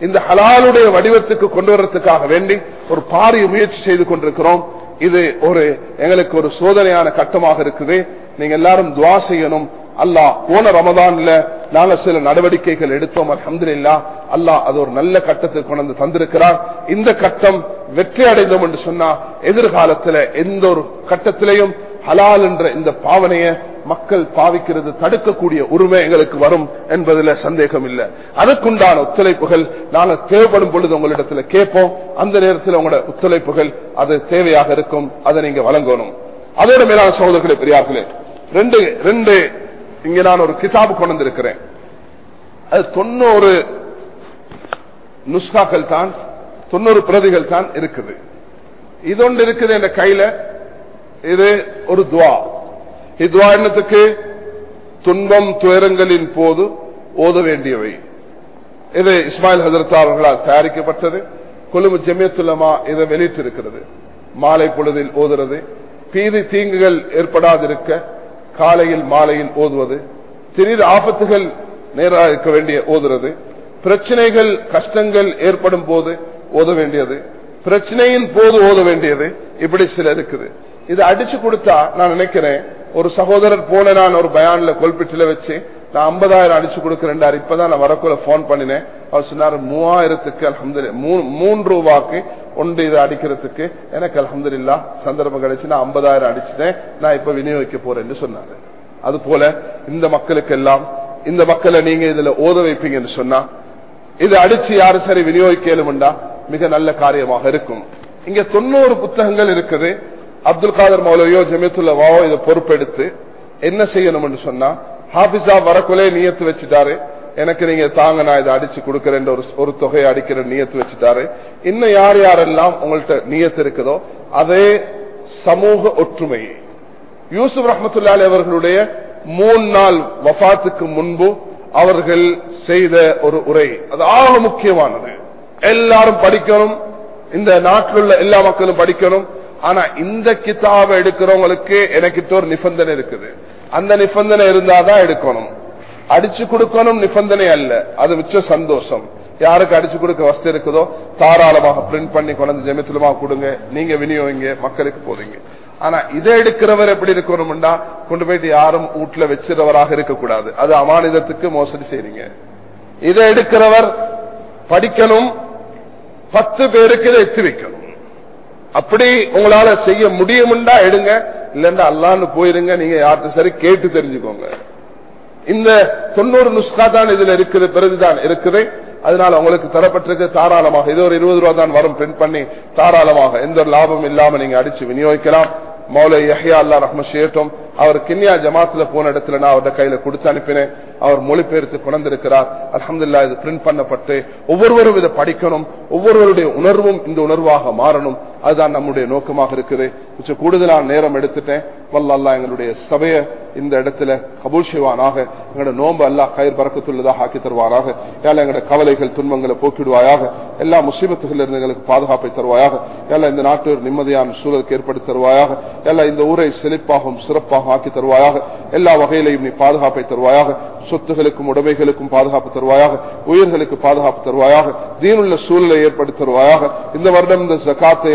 இந்த ஹலாலுடைய வடிவத்துக்கு கொண்டு வர்றதுக்காக வேண்டி ஒரு பாரிய முயற்சி செய்து கொண்டிருக்கிறோம் இது ஒரு எங்களுக்கு ஒரு சோதனையான கட்டமாக இருக்குது நீங்க எல்லாரும் துவா செய்யணும் அல்லாஹ் போன ரமதான்ல நாங்க சில நடவடிக்கைகள் எடுத்தோம் அலமதுல்லா அல்லாஹ் அது ஒரு நல்ல கட்டத்தை கொண்டு தந்திருக்கிறார். இந்த கட்டம் வெற்றி அடைந்தோம் என்று சொன்னா எதிர்காலத்துல எந்த ஒரு கட்டத்திலையும் ஹலால் என்ற இந்த பாவனைய மக்கள் பாவிக்கிறது தடுக்கக்கூடிய உரிமை எங்களுக்கு வரும் என்பதில் சந்தேகம் இல்லை. அதுக்குண்டான ஒத்துழைப்புகள் நாங்கள் தேவைப்படும் பொழுது உங்களிடத்துல கேட்போம். அந்த நேரத்தில் உங்களோட ஒத்துழைப்புகள் அது தேவையாக இருக்கும் அதை நீங்க வழங்கணும். அதோட மேலான சகோதரர்களை பெரியார்களே ரெண்டு ரெண்டு இங்க நான் ஒரு கிதாபு கொண்டு வந்திருக்கிறேன் அது தொண்ணூறு நுஸ்காக்கள் தான் தொண்ணூறு பிரதிகள் தான் இருக்குது. இதொன்று இருக்குது என்ற கையில இது ஒரு துவா. இத்துவா என்னத்துக்கு? துன்பம் துயரங்களின் போது ஓத வேண்டியவை. இது இஸ்மாயில் ஹசரத் அவர்களால் தயாரிக்கப்பட்டது. கொழும்பு ஜெமியத்துலமா இதை வெளியிட்டிருக்கிறது. மாலை பொழுதில் ஓதுறது. பீதி தீங்குகள் ஏற்படாதிருக்க காலையில் மாலையில் ஓதுவது திடீர் ஆபத்துகள் நேராக இருக்க வேண்டிய ஓதுறது பிரச்சனைகள் கஷ்டங்கள் ஏற்படும் போது ஓத வேண்டியது பிரச்சனையின் போது ஓத வேண்டியது இப்படி சில இருக்குது. இது அடிச்சு கொடுத்தா நான் நினைக்கிறேன் ஒரு சகோதரர் போன நான் ஒரு பயான்ல கொல்பிட்டில வச்சு நான் ஐம்பதாயிரம் அடிச்சு கொடுக்கிறேன் இப்பதான் நான் வரக்குள்ள போன் பண்ணினேன். அவர் சொன்னார் மூவாயிரத்துக்கு அலமது மூன்று ரூபாய்க்கு ஒன்று இதை அடிக்கிறதுக்கு. எனக்கு அலமது இல்லா சந்தர்ப்பம் கிடைச்சு நான் ஐம்பதாயிரம் அடிச்சுட்டேன். நான் இப்ப விநியோகிக்க போறேன்னு சொன்னாரு. அது போல இந்த மக்களுக்கு எல்லாம் இந்த மக்களை நீங்க இதுல ஓத வைப்பீங்கன்னு சொன்னா இது அடிச்சு யாரு சரி விநியோகிக்கலும்டா மிக நல்ல காரியமாக இருக்கும். இங்க தொண்ணூறு புத்தகங்கள் இருக்குது. அப்துல் காதர் மௌலவியோ ஜமியத்துல்லவாவோ இதை பொறுப்பெடுத்து என்ன செய்யணும்னு சொன்னா ஹாபிஸா வரக்குள்ளே நியத்து வச்சுட்டாரு. எனக்கு நீங்க தாங்க நான் இதை அடிச்சு கொடுக்கறேன் ஒரு தொகையை அடிக்கிற நியத்து வச்சுட்டாரு. இன்னும் யார் யாரெல்லாம் உங்கள்ட்ட நியத்து இருக்குதோ அதே சமூக ஒற்றுமை. யூசுப் ரஹமத்துல்லாலி அவர்களுடைய மூணு நாள் வஃத்துக்கு முன்பு அவர்கள் செய்த ஒரு உரை. அது ஆக முக்கியமானது. எல்லாரும் படிக்கணும். இந்த நாட்டில் உள்ள எல்லா மக்களும் படிக்கணும். ஆனா இந்த கிதாபை எடுக்கிறவங்களுக்கு எனக்கிட்ட ஒரு நிபந்தனை இருக்குது. அந்த நிபந்தனை இருந்தாதான் எடுக்கணும். அடிச்சு கொடுக்கணும் நிபந்தனை அல்ல. அது மிச்ச சந்தோஷம். யாருக்கு அடிச்சு கொடுக்க வசதி இருக்குதோ தாராளமாக பிரிண்ட் பண்ணி கொண்டு ஜெமித்துலமா கொடுங்க. நீங்க விநியோகிங்க மக்களுக்கு போறீங்க ஆனா இதை எடுக்கிறவர் எப்படி இருக்கணும்னா கொண்டு போயிட்டு யாரும் வீட்டுல வச்சிருவராக இருக்கக்கூடாது. அது அமானிதத்துக்கு மோசடி செய்றீங்க. இதை எடுக்கிறவர் படிக்கணும் பத்து பேருக்கு இதை எத்தி வைக்கணும். அப்படி உங்களால செய்ய முடியும்டா எடுங்க. இல்லன்னா அல்லான்னு போயிருங்க நீங்க யார்கிட்ட சரி கேட்டு தெரிஞ்சுக்கோங்க. இந்த தொண்ணூறு நுஸ்கா தான் இதுல இருக்குது பிறகுதான் இருக்குது. அதனால உங்களுக்கு தரப்பட்டிருக்கு தாராளமாக. இது ஒரு இருபது ரூபா தான் வரும் பிரிண்ட் பண்ணி தாராளமாக. எந்த ஒரு லாபம் இல்லாம நீங்க அடிச்சு விநியோகிக்கலாம். மௌலை யஹியா அல்லா ரஹ்ம ஷேட்டும். அவர் கிண்ணியா ஜமாத்துல போன இடத்துல நான் அவருடைய கையில கொடுத்து அனுப்பினேன். அவர் மொழிபெயர்த்து கொண்டிருக்கிறார் அலமதுல்லா இது பிரிண்ட் பண்ணப்பட்டு ஒவ்வொருவரும் இதை படிக்கணும். ஒவ்வொருவருடைய உணர்வும் இந்த உணர்வாக மாறணும். அதுதான் நம்முடைய நோக்கமாக இருக்குது. கொஞ்சம் கூடுதலான நேரம் எடுத்துட்டேன். வல்ல எங்களுடைய சபையை இந்த இடத்துல கபூல் செய்வானாக. எங்களோட நோன்பு அல்லா கயிர் பறக்கத்துள்ளதாக ஆக்கி தருவாராக ஏழை எங்களோட கவலைகள் துன்பங்களை போக்கிடுவாயாக. எல்லா முசீபத்துகள் இருந்து எங்களுக்கு பாதுகாப்பை தருவாயாக. ஏழை இந்த நாட்டு ஒரு நிம்மதியான சூழலுக்கு ஏற்படுத்தி தருவாயாக. ஏழை இந்த ஊரை செழிப்பாகவும் சிறப்பாக ஆக்கி தருவாயாக. எல்லா வகையிலையும் நீ பாதுகாப்பை தருவாயாக. சொத்துகளுக்கும் உடைமைகளுக்கும் பாதுகாப்பு தருவாயாக. உயிர்களுக்கு பாதுகாப்பு தருவாயாக. தீனுள்ள சூழலை ஏற்படுத்தி தருவாயாக. இந்த வருடம் இந்த ஜக்காத்தை